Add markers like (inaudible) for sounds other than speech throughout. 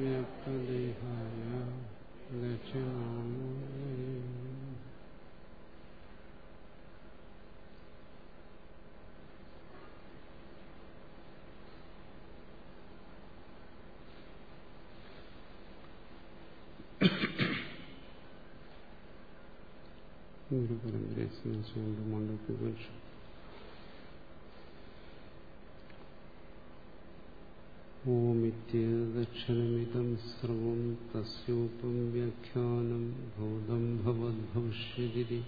വ്യക്തദേഹായ ദക്ഷിണാമൂലേ ഗുരുപരമ്പരയെ സംബന്ധിച്ചുകൊണ്ട് മണ്ഡലത്തിൽ ഓമിത്യേതക്ഷരമിതം സർവം തസ്യോപം വ്യാഖ്യാനം ഭൂതം ഭവദ്ഭവിഷ്യതി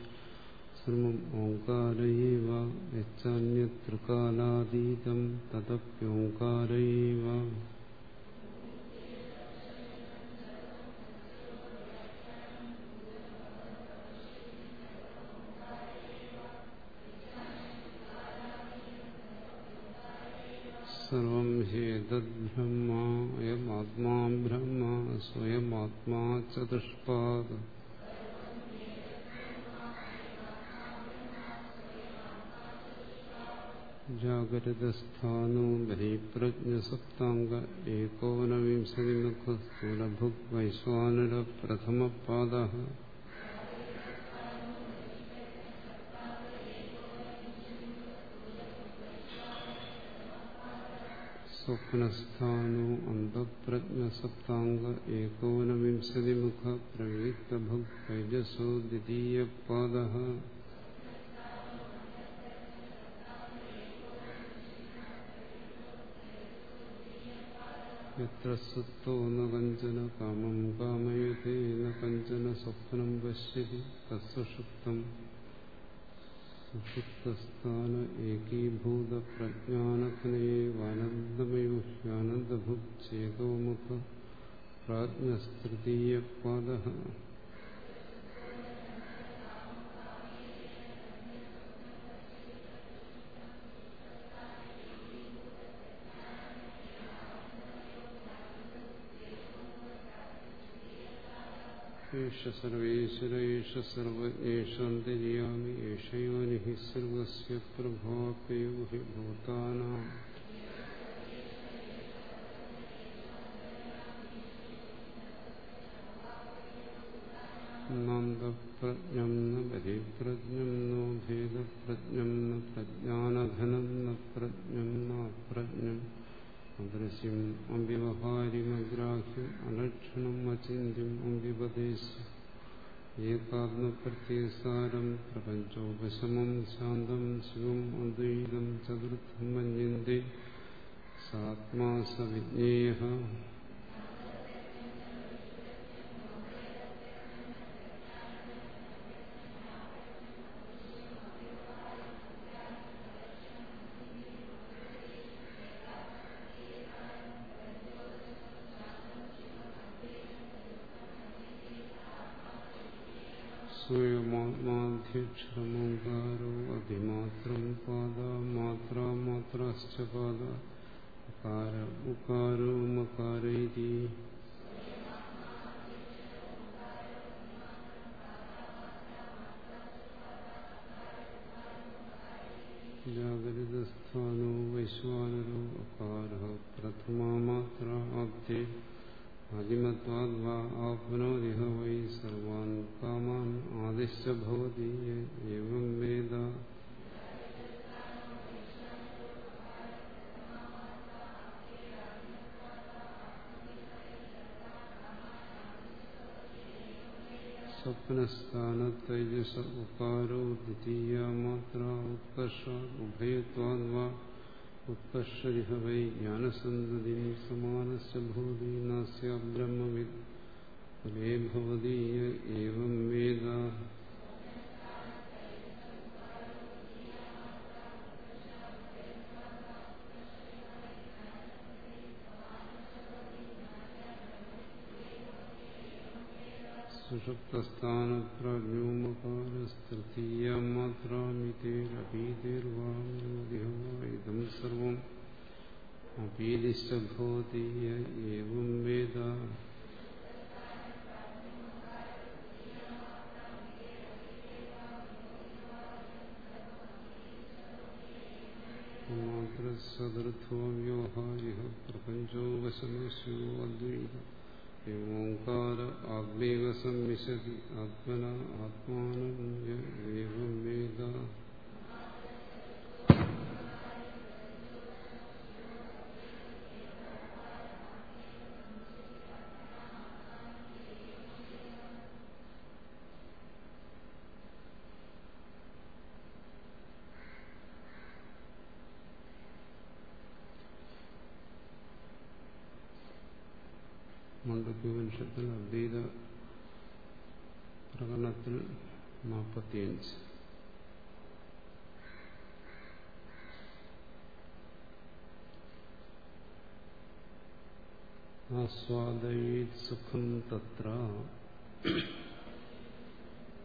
സർവം ഓങ്കാരയേവ യച്ചാന്യത്രികാലാതീതം തദപ്യോങ്കാരയേവ സർവം ഹേതദ്ബ്രഹ്മ അയമാത്മാ ബ്രഹ്മ സ്വയമാത്മാ ചതുഷ്പാദ. ജാഗ്രതസ്ഥാനോ ബഹിപ്രജ്ഞസപ്താംഗ ഏകോനവിംശതിമുഖ സ്ഥൂലഭുക് വൈശ്വാനര സ്വപ്നസ്ഥാനോ അന്തപ്രജ്ഞസപ്താംഗ ഏകോനവിംശതിമുഖ പ്രവൃത്തഭുക് വൈജസോ ദ്വിതീയപാദ എത്ര സുത്തോ ന കഞ്ചന കാമം കാമയതേ ന കഞ്ചന സ്വപ്നം പശ്യതി തസ്സുഷുപ്തം സുഷുപ്തസ്ഥാന ഏകീഭൂത പ്രജ്ഞാനഘനേവാനന്ദമയോ ഹ്യാനന്ദഭുക് ചേതോമുഖ പ്രാജ്ഞസ്തൃതീയപാദ ഏഷ സർവേശ്വര ഏഷ സർവജ്ഞേഷാന്തര്യാമി ഏഷയോനി ഹി സർവസ്യ പ്രഭാപയോ ഹി ഭൂതാനാം. നന്ദപ്രജ്ഞം ന ബലിപ്രജ്ഞം നോ ഭേദപ്രജ്ഞം ന പ്രജ്ഞാനഘനം ന പ്രജ്ഞം ന അപ്രജ്ഞം അദൃശ്യം അമ്പ്യവഹാരിമഗ്രാഹ്യം അലക്ഷണം അചിന്യം അമ്പ്യപദേശം ഏകാത്മപ്രത്യസാരം പ്രപഞ്ചോപശമം ശാന്തം ശിവം അദ്വൈതം ചതുർത്ഥം മന്യന്തെ. സാത്മാ സ സ്വയമാത്മാധ്യക്ഷരമോകാരോ അതിമാത്രം പാദ മാത്ര മാത്രശ്ച പാദ അകാര ഉകാരോ ജാഗരിതസ്ഥാനോ വൈശ്വാനരോ അകാര പ്രഥമാ ആദിമത്വാദ്വാ ആപ്നോതിഹ വൈ സർവാൻ കാമാൻ ആദിശ്ച ഭവതി ഏവം വേദ സ്വപ്നസ്ഥാനത്തൈജസ ഉകാരോ ദ്വിതീയ മാത്ര ഉത്കർഷ ഉത്കർഷരിഹ വൈ ജ്ഞാനസന്തതി സമാനസ്യ ഭൂതി നാസ്യ ബ്രഹ്മവിദ് ഭവതീയ ഏവം വേദ. സുഷുപ്തസ്ഥാനപ്രജ്ഞോമകാരസ്തൃതീയ മാത്രാമിതേരപീതിർവാമിതം സർവം അപീതിശ്ച ഭവതി ഏവം വേദ സർവത്ര വ്യോഹാരിഹ പ്രപഞ്ചോ വശമസ്യോ അദ്വൈത ഓംകാര ആത്മീക വിശതി ആത്മന ആത്മാനം വേദ മണ്ഡപ്യോപനിഷത്തിൽ അദ്വൈത പ്രകടനത്തിൽ നാൽപ്പത്തിയഞ്ച് ആസ്വാദയത് സുഖം തത്ര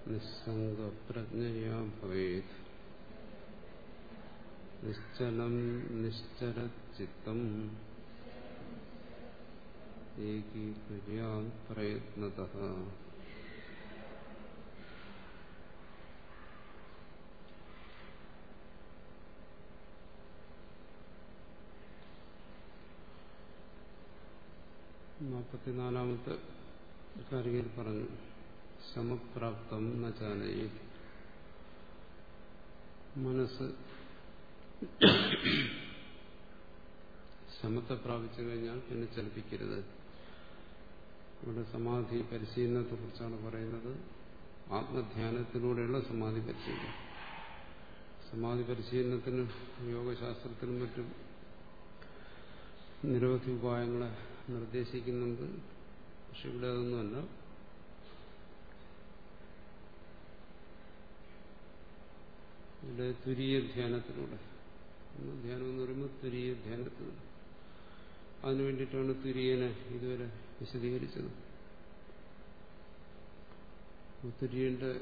നിസ്സംഗപ്രജ്ഞയാ ഭവേത്. നിശ്ചലം നിശ്ചരചിത്തം പ്രയത്നത നാൽപ്പത്തിനാലാമത്തെ കാരികയിൽ പറഞ്ഞു സമപ്രാപ്തം നചാനയിൽ മനസ്സ് ശമത്തെ പ്രാപിച്ചു കഴിഞ്ഞാൽ പിന്നെ ചലിപ്പിക്കരുത്. ഇവിടെ സമാധി പരിശീലനത്തെ കുറിച്ചാണ് പറയുന്നത്. ആത്മധ്യാനത്തിലൂടെയുള്ള സമാധി പരിശീലനം. സമാധി പരിശീലനത്തിന് യോഗശാസ്ത്രത്തിനും മറ്റും നിരവധി ഉപായങ്ങളെ നിർദ്ദേശിക്കുന്നുണ്ട്. പക്ഷെ ഇവിടെ അതൊന്നുമല്ല. ഇവിടെ തുരീയ ധ്യാനത്തിലൂടെ. ധ്യാനം എന്ന് പറയുമ്പോൾ തുരീയ ധ്യാനത്തിലൂടെ. അതിനു വേണ്ടിയിട്ടാണ് തുര്യനെ ഇതുവരെ വിശദീകരിച്ചത്. തുര്യന്റെ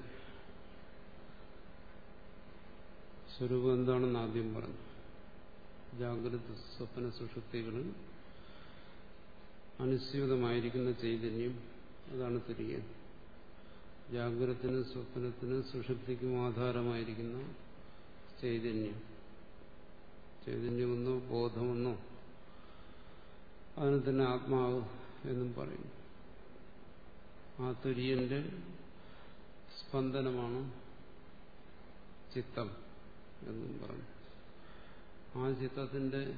സ്വരൂപം എന്താണെന്ന് ആദ്യം പറഞ്ഞു. ജാഗ്രത സ്വപ്ന സുഷുപ്തികളിൽ അനുസ്യൂതമായിരിക്കുന്ന ചൈതന്യം അതാണ് തുര്യൻ. ജാഗ്രതത്തിന് സ്വപ്നത്തിന് സുഷുപ്തിക്കും ആധാരമായിരിക്കുന്ന ചൈതന്യം. ചൈതന്യമെന്നോ ബോധമെന്നോ അതിന് തന്നെ ആത്മാവ് എന്നും പറയും. ആ തുര്യന്റെ സ്പന്ദനമാണ് ചിത്തം എന്നും പറഞ്ഞു ആ ചിത്തത്തിന്റെ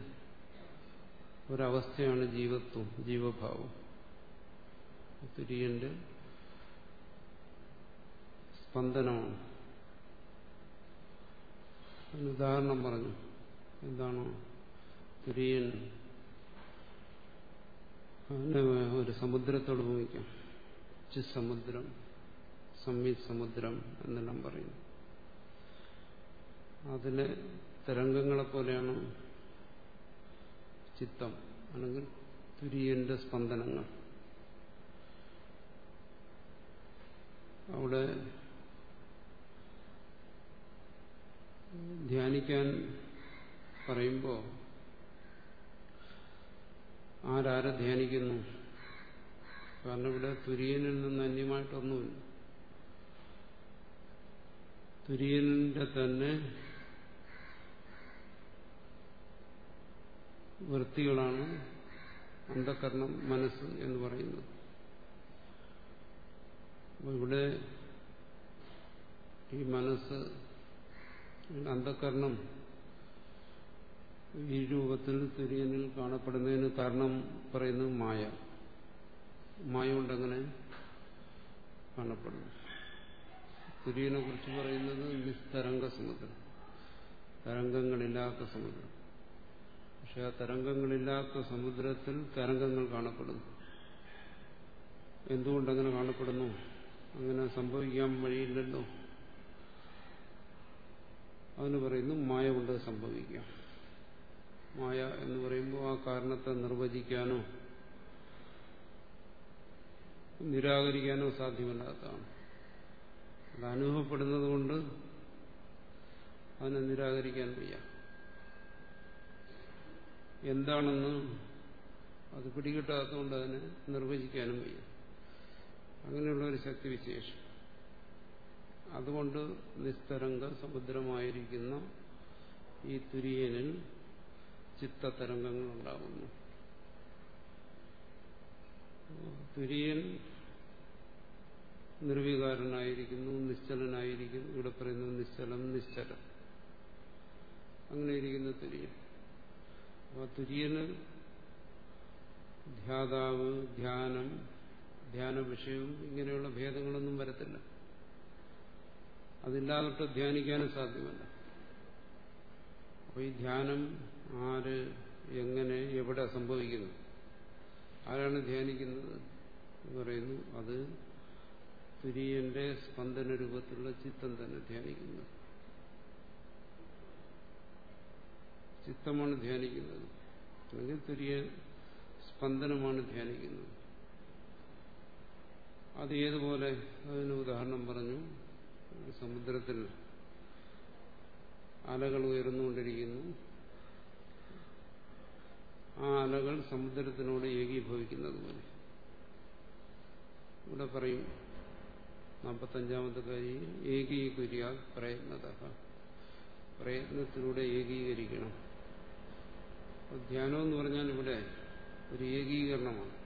ഒരവസ്ഥയാണ് ജീവത്വം ജീവഭാവം. തുര്യന്റെ സ്പന്ദനമാണ്. ഉദാഹരണം പറഞ്ഞു. എന്താണ് തുര്യൻ അതിനെ ഒരു സമുദ്രത്തോട് ഭൂമിക്കാം. ചിസമുദ്രം സംവിത് സമുദ്രം എന്നെല്ലാം പറയുന്നു. അതിലെ തരംഗങ്ങളെ പോലെയാണ് ചിത്തം അല്ലെങ്കിൽ തുര്യന്റെ സ്പന്ദനങ്ങൾ. അവിടെ ധ്യാനിക്കാൻ പറയുമ്പോൾ ആരാരെ ധ്യാനിക്കുന്നു? കാരണം ഇവിടെ തുര്യനിൽ നിന്ന് അന്യമായിട്ടൊന്നുമില്ല. തുര്യന്റെ തന്നെ വൃത്തികളാണ് അന്ധകരണം മനസ്സ് എന്ന് പറയുന്നത്. ഇവിടെ ഈ മനസ്സ് അന്ധകരണം ഈ രൂപത്തിൽ തുര്യനിൽ കാണപ്പെടുന്നതിന് കാരണം പറയുന്നത് മായ. മായ കൊണ്ടങ്ങനെ കാണപ്പെടുന്നു. തുര്യനെ കുറിച്ച് പറയുന്നത് നിസ്തരംഗ സമുദ്രം. തരംഗങ്ങളില്ലാത്ത സമുദ്രം. പക്ഷെ ആ തരംഗങ്ങളില്ലാത്ത സമുദ്രത്തിൽ തരംഗങ്ങൾ കാണപ്പെടുന്നു. എന്തുകൊണ്ടങ്ങനെ കാണപ്പെടുന്നു? അങ്ങനെ സംഭവിക്കാൻ വഴിയില്ലല്ലോ. അതിന് പറയുന്നു മായ കൊണ്ട് സംഭവിക്കാം. മായ എന്ന് പറയുമ്പോൾ ആ കാരണത്തെ നിർവചിക്കാനോ നിരാകരിക്കാനോ സാധ്യമല്ലാത്തതാണ്. അത് അനുഭവപ്പെടുന്നത് കൊണ്ട് അതിനെ നിരാകരിക്കാൻ വയ്യ. എന്താണെന്ന് അത് പിടികിട്ടാത്തതുകൊണ്ട് അതിനെ നിർവചിക്കാനും വയ്യ. അങ്ങനെയുള്ള ഒരു ശക്തിവിശേഷം. അതുകൊണ്ട് നിസ്തരംഗ സമുദ്രമായിരിക്കുന്ന ഈ തുര്യനിൽ ചിത്തതരംഗങ്ങൾ ഉണ്ടാകുന്നു തുര്യൻ നിർവികാരനായിരിക്കുന്നു നിശ്ചലനായിരിക്കുന്നു. ഇവിടെ പറയുന്നത് നിശ്ചലം നിശ്ചലം. അങ്ങനെ ഇരിക്കുന്ന തുര്യൻ. അപ്പൊ തുര്യന് ധ്യാതാവ് ധ്യാനം ധ്യാന വിഷയവും ഇങ്ങനെയുള്ള ഭേദങ്ങളൊന്നും വരത്തില്ല. അതില്ലാതിട്ട് ധ്യാനിക്കാനും സാധ്യമല്ല. അപ്പൊ ഈ ധ്യാനം ആര് എങ്ങനെ എവിടെ സംഭവിക്കുന്നു? ആരാണ് ധ്യാനിക്കുന്നത് എന്ന് പറയുന്നു. അത് തുര്യന്റെ സ്പന്ദന രൂപത്തിലുള്ള ചിത്തം തന്നെ ധ്യാനിക്കുന്നത്. ചിത്തമാണ് ധ്യാനിക്കുന്നത്. അല്ലെങ്കിൽ തുര്യ സ്പന്ദനമാണ് ധ്യാനിക്കുന്നത്. അത് ഏതുപോലെ? അതിന് ഉദാഹരണം പറഞ്ഞു. സമുദ്രത്തിൽ അലകൾ ഉയർന്നുകൊണ്ടിരിക്കുന്നു. ആ അലകൾ സമുദ്രത്തിനോട് ഏകീഭവിക്കുന്നത് പോലെ. ഇവിടെ പറയും നാൽപ്പത്തഞ്ചാമത്തെ കാര്യം ഏകീകുര്യ പ്രയത്നത. പ്രയത്നത്തിലൂടെ ഏകീകരിക്കണം. ധ്യാനം എന്ന് പറഞ്ഞാൽ ഇവിടെ ഒരു ഏകീകരണമാണ്.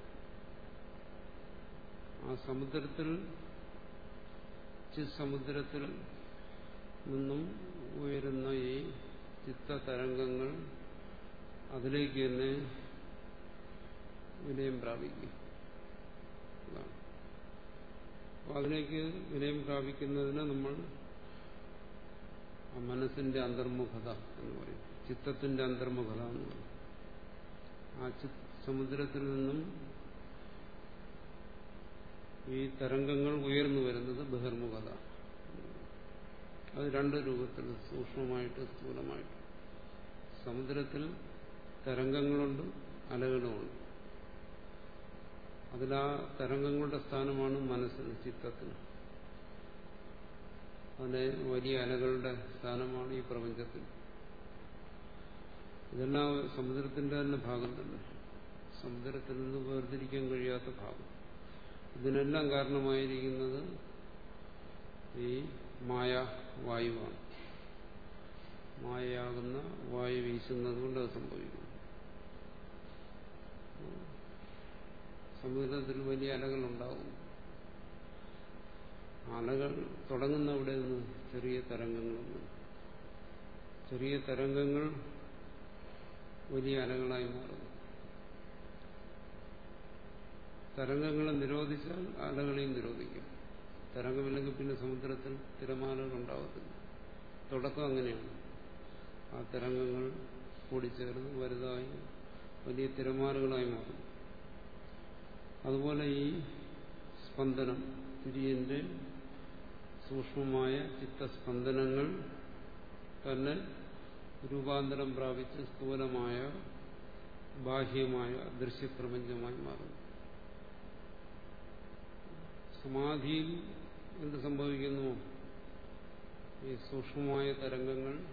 ആ സമുദ്രത്തിൽ ചിസമുദ്രത്തിൽ നിന്നും ഉയരുന്ന ഈ ചിത്തതരംഗങ്ങൾ അതിലേക്ക് തന്നെ വിനയം പ്രാപിക്കും. അതിലേക്ക് വിനയം പ്രാപിക്കുന്നതിന് നമ്മൾ മനസ്സിന്റെ അന്തർമുഖത എന്ന് പറയും. ചിത്തത്തിന്റെ അന്തർമുഖത എന്ന് പറയും. ആ സമുദ്രത്തിൽ നിന്നും ഈ തരംഗങ്ങൾ ഉയർന്നു വരുന്നത് ബഹിർമുഖത അത് രണ്ട് രൂപത്തിൽ സൂക്ഷ്മമായിട്ട് സ്ഥൂലമായിട്ട്. സമുദ്രത്തിൽ തരംഗങ്ങളുണ്ട് അലകളുമുണ്ട്. അതിൽ ആ തരംഗങ്ങളുടെ സ്ഥാനമാണ് മനസ്സിന് ചിത്തത്തിന്. അതിലെ വലിയ അലകളുടെ സ്ഥാനമാണ് ഈ പ്രപഞ്ചത്തിൽ ഇതെല്ലാം സമുദ്രത്തിന്റെ തന്നെ ഭാഗം തന്നെ. സമുദ്രത്തിൽ നിന്ന് വേർതിരിക്കാൻ കഴിയാത്ത ഭാഗം. ഇതിനെല്ലാം കാരണമായിരിക്കുന്നത് ഈ മായ വായുവാണ്. മായയാകുന്ന വായു വീശുന്നത് കൊണ്ട് അത് സംഭവിക്കുന്നു. സമുദ്രത്തിൽ വലിയ അലകളുണ്ടാകും അലകൾ തുടങ്ങുന്ന അവിടെ നിന്ന് ചെറിയ തരംഗങ്ങളൊന്നും. ചെറിയ തരംഗങ്ങൾ വലിയ അലകളായി മാറും തരംഗങ്ങളെ നിരോധിച്ചാൽ അലകളെയും നിരോധിക്കും. തരംഗമില്ലെങ്കിൽ പിന്നെ സമുദ്രത്തിൽ തിരമാലകൾ ഉണ്ടാവത്തില്ല. തുടക്കം അങ്ങനെയാണ്. ആ തരംഗങ്ങൾ കൂടിച്ചേർന്ന് വലുതായി വലിയ തിരമാലകളായി മാറും അതുപോലെ ഈ സ്പന്ദനം തിരിയന്റെ സൂക്ഷ്മമായ ചിത്തസ്പന്ദനങ്ങൾ തന്നെ രൂപാന്തരം പ്രാപിച്ച് സ്ഥൂലമായ ബാഹ്യമായ ദൃശ്യപ്രപഞ്ചമായി മാറുന്നു. സമാധിയിൽ എന്ത് സംഭവിക്കുന്നു? ഈ സൂക്ഷ്മമായ തരംഗങ്ങൾ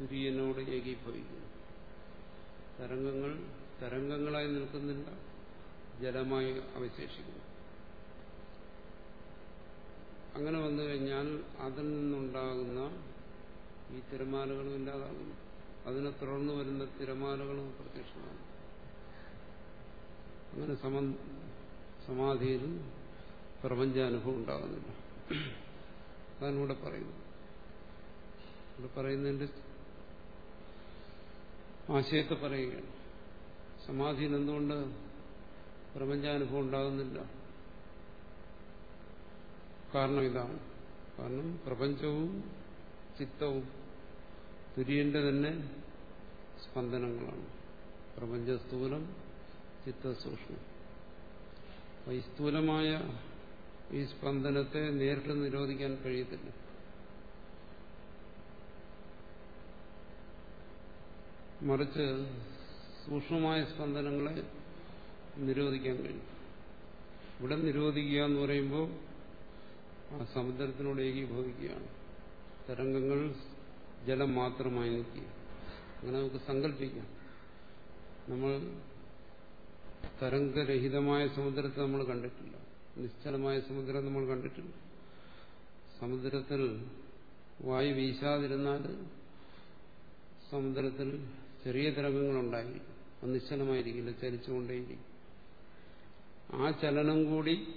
തുര്യനോട് ഏകീഭവിക്കുന്നു. തരംഗങ്ങൾ തരംഗങ്ങളായി നിൽക്കുന്നില്ല. ജലമായി അവശേഷിക്കുന്നു. അങ്ങനെ വന്നു കഴിഞ്ഞാൽ അതിൽ നിന്നുണ്ടാകുന്ന ഈ തിരമാലകളും ഇല്ലാതാകുന്നു. അതിനെ തുടർന്ന് വരുന്ന തിരമാലകളും പ്രത്യക്ഷമാണ്. അങ്ങനെ സമ സമാധിയിൽ പ്രപഞ്ചാനുഭവം ഉണ്ടാകുന്നില്ല. അതാണ് ഇവിടെ പറയുന്നു. ഇവിടെ പറയുന്നതിന്റെ ആശയത്തെ പറയുകയാണ്. സമാധിയിൽ എന്തുകൊണ്ട് പ്രപഞ്ചാനുഭവം ഉണ്ടാകുന്നില്ല. കാരണം ഇതാണ്. കാരണം പ്രപഞ്ചവും ചിത്തവും തുര്യന്റെ തന്നെ സ്പന്ദനങ്ങളാണ്. പ്രപഞ്ച സ്ഥൂലം ചിത്തസൂക്ഷ്മം ഈ സ്ഥൂലമായ ഈ സ്പന്ദനത്തെ നേരിട്ട് നിരോധിക്കാൻ കഴിയത്തില്ല. മറിച്ച് സൂക്ഷ്മമായ സ്പന്ദനങ്ങളെ നിരോധിക്കാൻ കഴിയും. ഇവിടെ നിരോധിക്കുക എന്ന് പറയുമ്പോൾ ആ സമുദ്രത്തിനോട് ഏകീഭവിക്കുകയാണ് തരംഗങ്ങൾ ജലം മാത്രമായി നിൽക്കുക അങ്ങനെ നമുക്ക് സങ്കല്പിക്കാം. നമ്മൾ തരംഗരഹിതമായ സമുദ്രത്തെ നമ്മൾ കണ്ടിട്ടില്ല. നിശ്ചലമായ സമുദ്രം നമ്മൾ കണ്ടിട്ടില്ല. സമുദ്രത്തിൽ വായു വീശാതിരുന്നാൽ സമുദ്രത്തിൽ ചെറിയ തരംഗങ്ങളുണ്ടായിരിക്കും അത് നിശ്ചലമായിരിക്കില്ല ചലിച്ചുകൊണ്ടേയിരിക്കും. ആ ചലനം കൂടി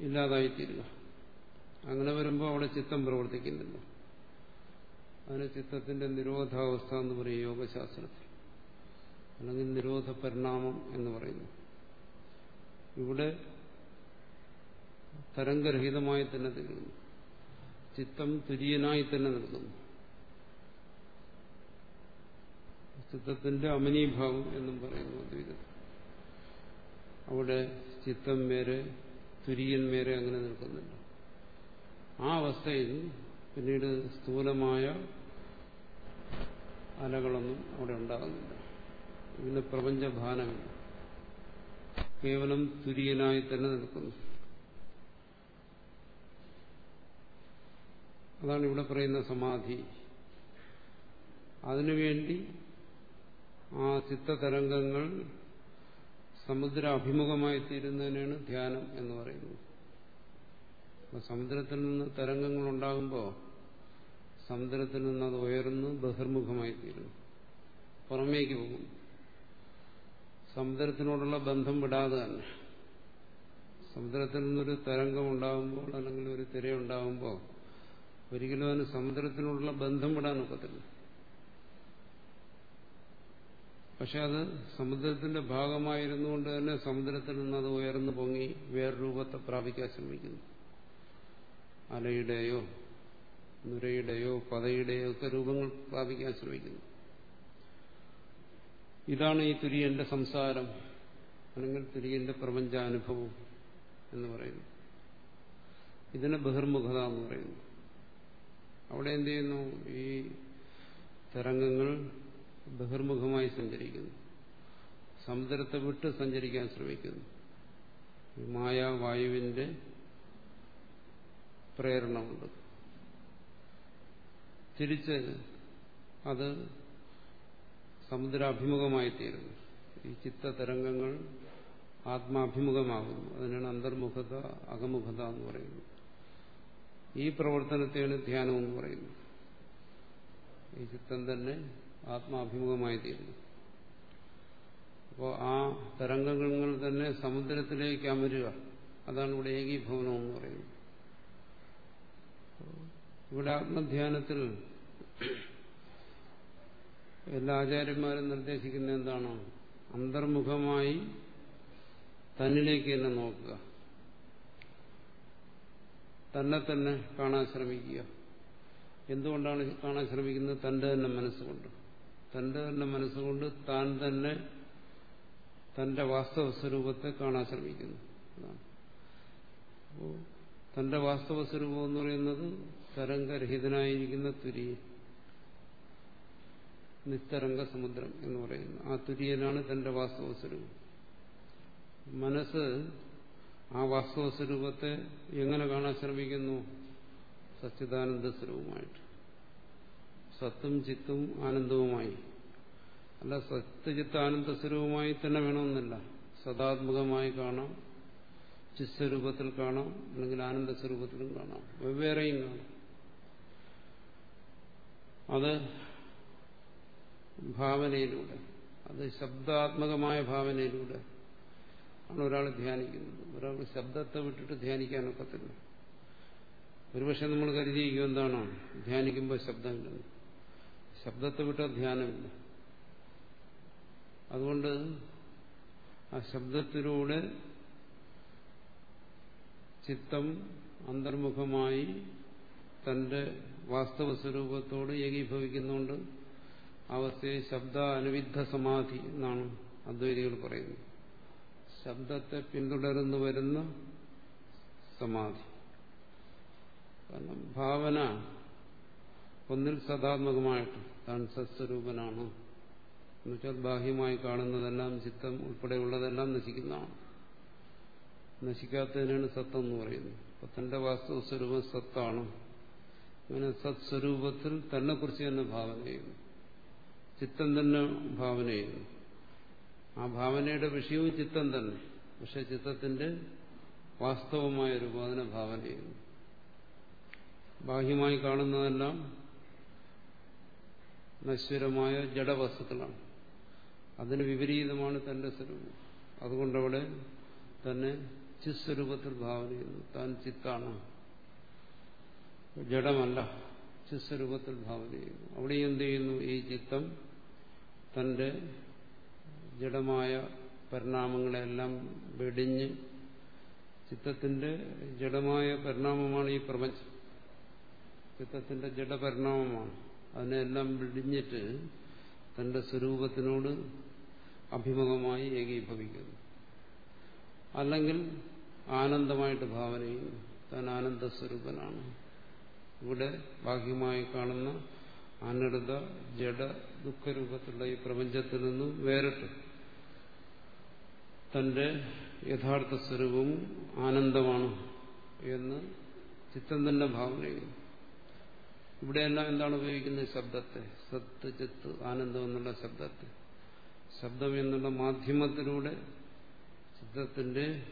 ഇല്ലാതായിത്തീരുക. അങ്ങനെ വരുമ്പോൾ അവിടെ ചിത്തം പ്രവർത്തിക്കുന്നില്ല. അതിന് ചിത്തത്തിന്റെ നിരോധാവസ്ഥ എന്ന് പറയും യോഗശാസ്ത്രത്തിൽ. അല്ലെങ്കിൽ നിരോധ പരിണാമം എന്ന് പറയുന്നു. ഇവിടെ തരംഗരഹിതമായി തന്നെ നിൽക്കുന്നു ചിത്തം തുര്യനായി തന്നെ നിൽക്കുന്നു. ചിത്തത്തിന്റെ അമനീഭാവം എന്നും പറയുന്നു അദ്വൈതം അവിടെ ചിത്തം വേറെ തുര്യൻ വേറെ അങ്ങനെ നിൽക്കുന്നുണ്ട്. ആ അവസ്ഥയിൽ പിന്നീട് സ്ഥൂലമായ അലകളൊന്നും അവിടെ ഉണ്ടാകുന്നില്ല. ഇതിന് പ്രപഞ്ചഭാനമില്ല കേവലം തുര്യനായി തന്നെ നിൽക്കുന്നു. അതാണ് ഇവിടെ പറയുന്ന സമാധി. അതിനുവേണ്ടി ആ ചിത്തതരംഗങ്ങൾ സമുദ്ര അഭിമുഖമായി തീരുന്നതിനാണ് ധ്യാനം എന്ന് പറയുന്നത്. സമുദ്രത്തിൽ നിന്ന് തരംഗങ്ങൾ ഉണ്ടാകുമ്പോൾ സമുദ്രത്തിൽ നിന്ന് അത് ഉയർന്ന് ബഹിർമുഖമായി തീരുന്നു പുറമേക്ക് പോകും സമുദ്രത്തിനോടുള്ള ബന്ധം വിടാതെ തന്നെ. സമുദ്രത്തിൽ നിന്നൊരു തരംഗം ഉണ്ടാകുമ്പോൾ അല്ലെങ്കിൽ ഒരു തിരയുണ്ടാകുമ്പോൾ ഒരിക്കലും അതിന് സമുദ്രത്തിനോടുള്ള ബന്ധം വിടാൻ ഒക്കത്തില്ല പക്ഷെ അത് സമുദ്രത്തിന്റെ ഭാഗമായിരുന്നുകൊണ്ട് തന്നെ സമുദ്രത്തിൽ നിന്ന് അത് ഉയർന്നു പൊങ്ങി വേറെ രൂപത്തെ പ്രാപിക്കാൻ ശ്രമിക്കുന്നു. അലയുടെയോ നുരയുടെയോ പതയുടെയോ ഒക്കെ രൂപങ്ങൾ പ്രാപിക്കാൻ ശ്രമിക്കുന്നു. ഇതാണ് ഈ തുര്യന്റെ സംസാരം അല്ലെങ്കിൽ തുര്യന്റെ പ്രപഞ്ചാനുഭവം എന്ന് പറയുന്നു. ഇതിനെ ബഹിർമുഖത എന്ന് പറയുന്നു. അവിടെ എന്ത് ചെയ്യുന്നു? ഈ തരംഗങ്ങൾ ബഹിർമുഖമായി സഞ്ചരിക്കുന്നു. സമുദ്രത്തെ വിട്ട് സഞ്ചരിക്കാൻ ശ്രമിക്കുന്നു. മായാവായുവിന്റെ പ്രേരണ കൊണ്ട് തിരിച്ച് അത് സമുദ്രാഭിമുഖമായി തീരുന്നു. ഈ ചിത്തതരംഗങ്ങൾ ആത്മാഭിമുഖമാകുന്നു. അതിനാണ് അന്തർമുഖത അകമുഖത എന്ന് പറയുന്നത്. ഈ പ്രവർത്തനത്തെയാണ് ധ്യാനം എന്ന് പറയുന്നത്. ഈ ചിത്തം തന്നെ ആത്മാഭിമുഖമായി തീരുന്നു അപ്പോൾ ആ തരംഗങ്ങൾ തന്നെ സമുദ്രത്തിലേക്ക് അമരുക. അതാണ് ഇവിടെ ഏകീഭവനം എന്ന് പറയുന്നത്. ഇവിടെ ആത്മധ്യാനത്തിൽ എല്ലാ ആചാര്യന്മാരും നിർദ്ദേശിക്കുന്ന എന്താണ്? അന്തർമുഖമായി തന്നിലേക്ക് തന്നെ നോക്കുക. തന്നെ തന്നെ കാണാൻ ശ്രമിക്കുക. എന്തുകൊണ്ടാണ് കാണാൻ ശ്രമിക്കുന്നത്? തന്റെ തന്നെ മനസ്സുകൊണ്ട്. തന്റെ തന്നെ മനസ്സുകൊണ്ട് താൻ തന്നെ തന്റെ വാസ്തവ സ്വരൂപത്തെ കാണാൻ ശ്രമിക്കുന്നു. അപ്പോൾ തന്റെ വാസ്തവ സ്വരൂപം എന്ന് പറയുന്നത് തരംഗരഹിതനായിരിക്കുന്ന തുരി നിസ്തരംഗ സമുദ്രം എന്ന് പറയുന്നു. ആ തുര്യനാണ് തന്റെ വാസ്തവ സ്വരൂപം മനസ്സ് ആ വാസ്തവ സ്വരൂപത്തെ എങ്ങനെ കാണാൻ ശ്രമിക്കുന്നു? സച്ചിദാനന്ദ സ്വരൂപമായിട്ട് സത്തും ചിത്തും ആനന്ദവുമായി. അല്ല സത്യചിത്ത ആനന്ദ സ്വരൂപമായി തന്നെ വേണമെന്നില്ല. സദാത്മകമായി കാണാം ചിസ്വരൂപത്തിൽ കാണാം അല്ലെങ്കിൽ ആനന്ദ സ്വരൂപത്തിലും കാണാം. വെവ്വേറെയും കാണാം. അത് ഭാവനയിലൂടെ അത് ശബ്ദാത്മകമായ ഭാവനയിലൂടെ ആണ് ഒരാൾ ധ്യാനിക്കുന്നത്. ഒരാൾ ശബ്ദത്തെ വിട്ടിട്ട് ധ്യാനിക്കാനൊക്കത്തില്ല ഒരുപക്ഷെ നമ്മൾ കരുതിയിരിക്കും എന്താണോ? ധ്യാനിക്കുമ്പോൾ ശബ്ദമില്ലെന്ന്. ശബ്ദത്തെ വിട്ട ധ്യാനമില്ല. അതുകൊണ്ട് ആ ശബ്ദത്തിലൂടെ ചിത്തം അന്തർമുഖമായി തന്റെ വാസ്തവ സ്വരൂപത്തോട് ഏകീഭവിക്കുന്നുണ്ട് അവസ്ഥയെ ശബ്ദ അനുവിദ്ധ സമാധി എന്നാണ് അദ്വൈതികൾ പറയുന്നത്. ശബ്ദത്തെ പിന്തുടർന്നു വരുന്ന സമാധി. കാരണം ഭാവന ഒന്നിൽ സദാത്മകമായിട്ട് താൻ സത്സ്വരൂപനാണ് എന്നുവെച്ചാൽ ബാഹ്യമായി കാണുന്നതെല്ലാം ചിത്തം ഉൾപ്പെടെയുള്ളതെല്ലാം നശിക്കുന്നതാണ്. നശിക്കാത്തതിനാണ് സത്തം എന്ന് പറയുന്നത്. അപ്പൊ തന്റെ വാസ്തവ സ്വരൂപം സത്താണ്. അങ്ങനെ സത്സ്വരൂപത്തിൽ തന്നെ കുറിച്ച് തന്നെ ഭാവന ചെയ്യുന്നു. ചിത്തം തന്നെ ഭാവന ചെയ്യുന്നു. ആ ഭാവനയുടെ വിഷയവും ചിത്തം തന്നെ. പക്ഷെ ചിത്തത്തിന്റെ വാസ്തവമായ രൂപം അതിനെ ഭാവന ചെയ്യുന്നു. ബാഹ്യമായി കാണുന്നതെല്ലാം നശ്വരമായ ജഡവസ്തുക്കളാണ്. അതിന് വിപരീതമാണ് തന്റെ സ്വരൂപം. അതുകൊണ്ടവിടെ തന്നെ ചിസ്വരൂപത്തിൽ ഭാവന ചെയ്യുന്നു. താൻ ചിത്താണ്. ജഡമല്ല ചിസ്വരൂപത്തിൽ ഭാവന ചെയ്യുന്നു. അവിടെ എന്ത് ചെയ്യുന്നു? ഈ ചിത്തം തന്റെ ജഡമായ പരിണാമങ്ങളെല്ലാം വെടിഞ്ഞ് ചിത്തത്തിന്റെ ജഡമായ പരിണാമമാണ് ഈ പ്രപഞ്ചം. ചിത്തത്തിന്റെ ജഡപരിണാമമാണ്. അതിനെല്ലാം വിടിഞ്ഞിട്ട് തന്റെ സ്വരൂപത്തിനോട് അഭിമുഖമായി ഏകീഭവിക്കുന്നു. അല്ലെങ്കിൽ ആനന്ദമായിട്ട് ഭാവന ചെയ്യുന്നു താൻ ആനന്ദസ്വരൂപനാണ് ഇവിടെ ബാഹ്യമായി കാണുന്ന അനൃത ജഡ ദുഃഖരൂപത്തിലുള്ള ഈ പ്രപഞ്ചത്തിൽ നിന്നും വേറിട്ട്. തന്റെ യഥാർത്ഥ സ്വരൂപവും ആനന്ദമാണ് എന്ന് ചിത്തം തന്നെ ഭാവന ചെയ്യുന്നു ഇവിടെയെല്ലാം എന്താണ് ഉപയോഗിക്കുന്നത്? ശബ്ദത്തെ. സത്ത് ചിത്ത് ആനന്ദം എന്നുള്ള ശബ്ദത്തെ. ശബ്ദം എന്നുള്ള മാധ്യമത്തിലൂടെ ചിത്തത്തിന്റെ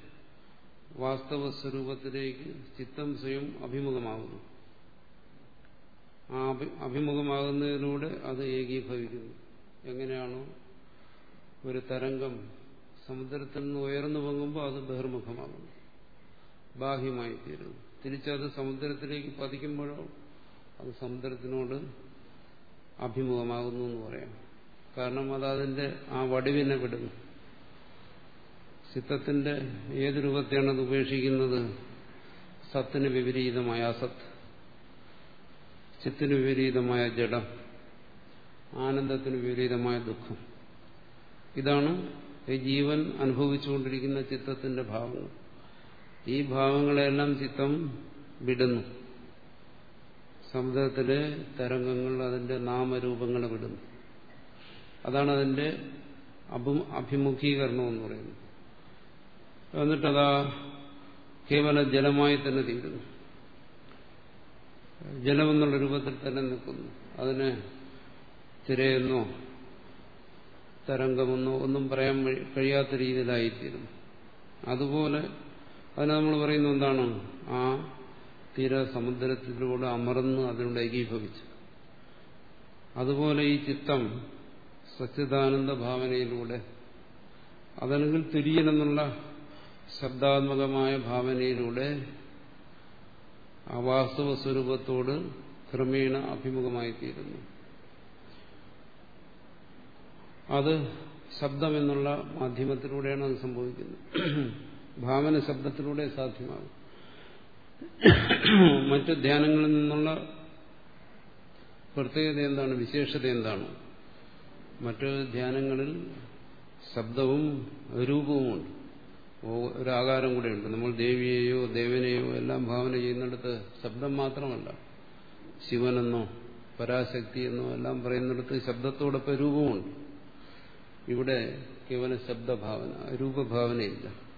വാസ്തവ സ്വരൂപത്തിലേക്ക് ചിത്തം സ്വയം അഭിമുഖമാകുന്നു. ആ അഭിമുഖമാകുന്നതിലൂടെ അത് ഏകീഭവിക്കുന്നു. എങ്ങനെയാണോ ഒരു തരംഗം സമുദ്രത്തിൽ നിന്ന് ഉയർന്നു പൊങ്ങുമ്പോൾ അത് ബഹിർമുഖമാകുന്നു. ബാഹ്യമായി തീരുന്നു തിരിച്ചത് സമുദ്രത്തിലേക്ക് പതിക്കുമ്പോഴോ അത് സമുദ്രത്തിനോട് അഭിമുഖമാകുന്നു എന്ന് പറയാം. കാരണം അത് അതിന്റെ ആ വടിവിനെ വിടുന്നു. ചിത്തത്തിന്റെ ഏത് രൂപത്തെയാണ് അത് ഉപേക്ഷിക്കുന്നത്? സത്തിന് വിപരീതമായ അസത്ത് ചിത്തിന് വിപരീതമായ ജഡം. ആനന്ദത്തിന് വിപരീതമായ ദുഃഖം. ഇതാണ് ഈ ജീവൻ അനുഭവിച്ചുകൊണ്ടിരിക്കുന്ന ചിത്തത്തിന്റെ ഭാവങ്ങൾ. ഈ ഭാവങ്ങളെല്ലാം ചിത്തം വിടുന്നു. സമുദ്രത്തിലെ തരംഗങ്ങൾ അതിന്റെ നാമരൂപങ്ങൾ വിടുന്നു. അതാണ് അതിന്റെ അഭിമുഖീകരണം എന്ന് പറയുന്നത്. എന്നിട്ടതാ കേവല ജലമായി തന്നെ തീരുന്നു. ജലമെന്നുള്ള രൂപത്തിൽ തന്നെ നിൽക്കുന്നു. അതിന് തിരയെന്നോ തരംഗമെന്നോ ഒന്നും പറയാൻ കഴിയാത്ത രീതിയിലായിത്തീരുന്നു. അതുപോലെ അതിന് നമ്മൾ പറയുന്ന എന്താണ്? ആ തീര സമുദ്രത്തിലൂടെ അമർന്ന് അതിനോട് ഏകീഭവിച്ചു അതുപോലെ ഈ ചിത്തം സച്ചിദാനന്ദ ഭാവനയിലൂടെ അതല്ലെങ്കിൽ തിരിയനെന്നുള്ള ശബ്ദാത്മകമായ ഭാവനയിലൂടെ ആ വാസ്തവ സ്വരൂപത്തോട് ക്രമേണ അഭിമുഖമായി തീരുന്നു അത് ശബ്ദം എന്നുള്ള മാധ്യമത്തിലൂടെയാണ് അത് സംഭവിക്കുന്നത്. ഭാവന ശബ്ദത്തിലൂടെ സാധ്യമാകും. (coughs) മറ്റു ധ്യാനങ്ങളിൽ നിന്നുള്ള പ്രത്യേകത എന്താണ്? വിശേഷത എന്താണ്? മറ്റ് ധ്യാനങ്ങളിൽ ശബ്ദവും രൂപവുമുണ്ട്. ഒരാകാരം കൂടെയുണ്ട് നമ്മൾ ദേവിയെയോ ദേവനെയോ എല്ലാം ഭാവന ചെയ്യുന്നിടത്ത് ശബ്ദം മാത്രമല്ല. ശിവനെന്നോ പരാശക്തി എന്നോ എല്ലാം പറയുന്നിടത്ത് ശബ്ദത്തോടൊപ്പം രൂപമുണ്ട് ഇവിടെ കേവലം ശബ്ദഭാവന രൂപഭാവനയില്ല.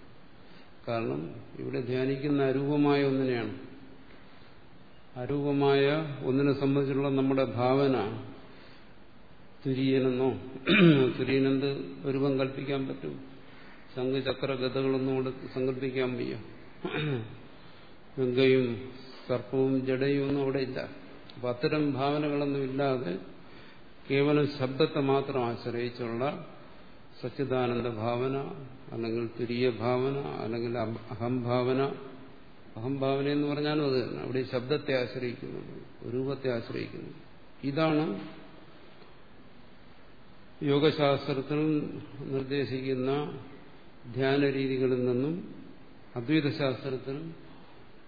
കാരണം ഇവിടെ ധ്യാനിക്കുന്ന അരൂപമായ ഒന്നിനെയാണ്. അരൂപമായ ഒന്നിനെ സംബന്ധിച്ചുള്ള നമ്മുടെ ഭാവന തുര്യനെന്നോ തുര്യനെന്ത് രൂപം കൽപ്പിക്കാൻ പറ്റും? ശംഖചക്ര ഗതകളൊന്നും കൊണ്ട് സങ്കല്പിക്കാൻ വയ്യ. ഗംഗയും സർപ്പവും ജഡയും ഒന്നും അവിടെ ഇല്ല. അപ്പൊ അത്തരം ഭാവനകളൊന്നും ഇല്ലാതെ കേവലം ശബ്ദത്തെ മാത്രം ആശ്രയിച്ചുള്ള സച്ചിദാനന്ദ ഭാവന അല്ലെങ്കിൽ തുരിയ ഭാവന അല്ലെങ്കിൽ അഹംഭാവന അഹംഭാവന എന്ന് പറഞ്ഞാലും അത് തന്നെ. അവിടെ ശബ്ദത്തെ ആശ്രയിക്കുന്നു രൂപത്തെ ആശ്രയിക്കുന്നു ഇതാണ് യോഗശാസ്ത്രത്തിൽ നിർദ്ദേശിക്കുന്ന ധ്യാന രീതികളിൽ നിന്നും അദ്വൈതശാസ്ത്രത്തിൽ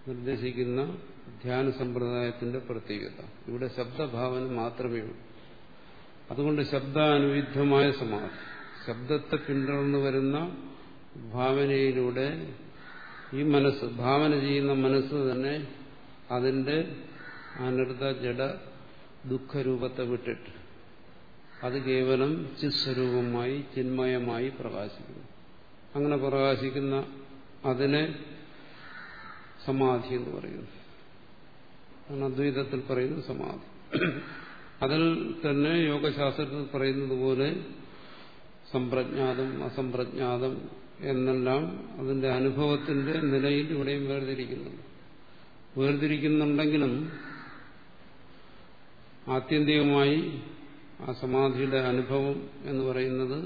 നിർദ്ദേശിക്കുന്ന ധ്യാന സമ്പ്രദായത്തിന്റെ പ്രത്യേകത. ഇവിടെ ശബ്ദഭാവന മാത്രമേ ഉള്ളൂ. അതുകൊണ്ട് ശബ്ദാനുവിധമായ സമാധി. ശബ്ദത്തെ പിന്തുടർന്ന് വരുന്ന ഭാവനയിലൂടെ ഈ മനസ്സ് ഭാവന ചെയ്യുന്ന മനസ്സ് തന്നെ അതിന്റെ അനർത ജഡ ദുഃഖരൂപത്തെ വിട്ടിട്ട് അത് കേവലം ചിസ്വരൂപമായി ചിന്മയമായി പ്രകാശിക്കുന്നു. അങ്ങനെ പ്രകാശിക്കുന്ന അതിനെ സമാധി എന്ന് പറയുന്നു. അദ്വൈതത്തിൽ പറയുന്ന സമാധി. അതിൽ തന്നെ യോഗശാസ്ത്രത്തിൽ പറയുന്നത് പോലെ സമ്പ്രജ്ഞാതം അസംപ്രജ്ഞാതം എന്നെല്ലാം അതിന്റെ അനുഭവത്തിന്റെ നിലയിൽ ഇവിടെയും വേർതിരിക്കുന്നുണ്ട്. വേർതിരിക്കുന്നുണ്ടെങ്കിലും ആത്യന്തികമായി ആ സമാധിയുടെ അനുഭവം എന്ന് പറയുന്നത്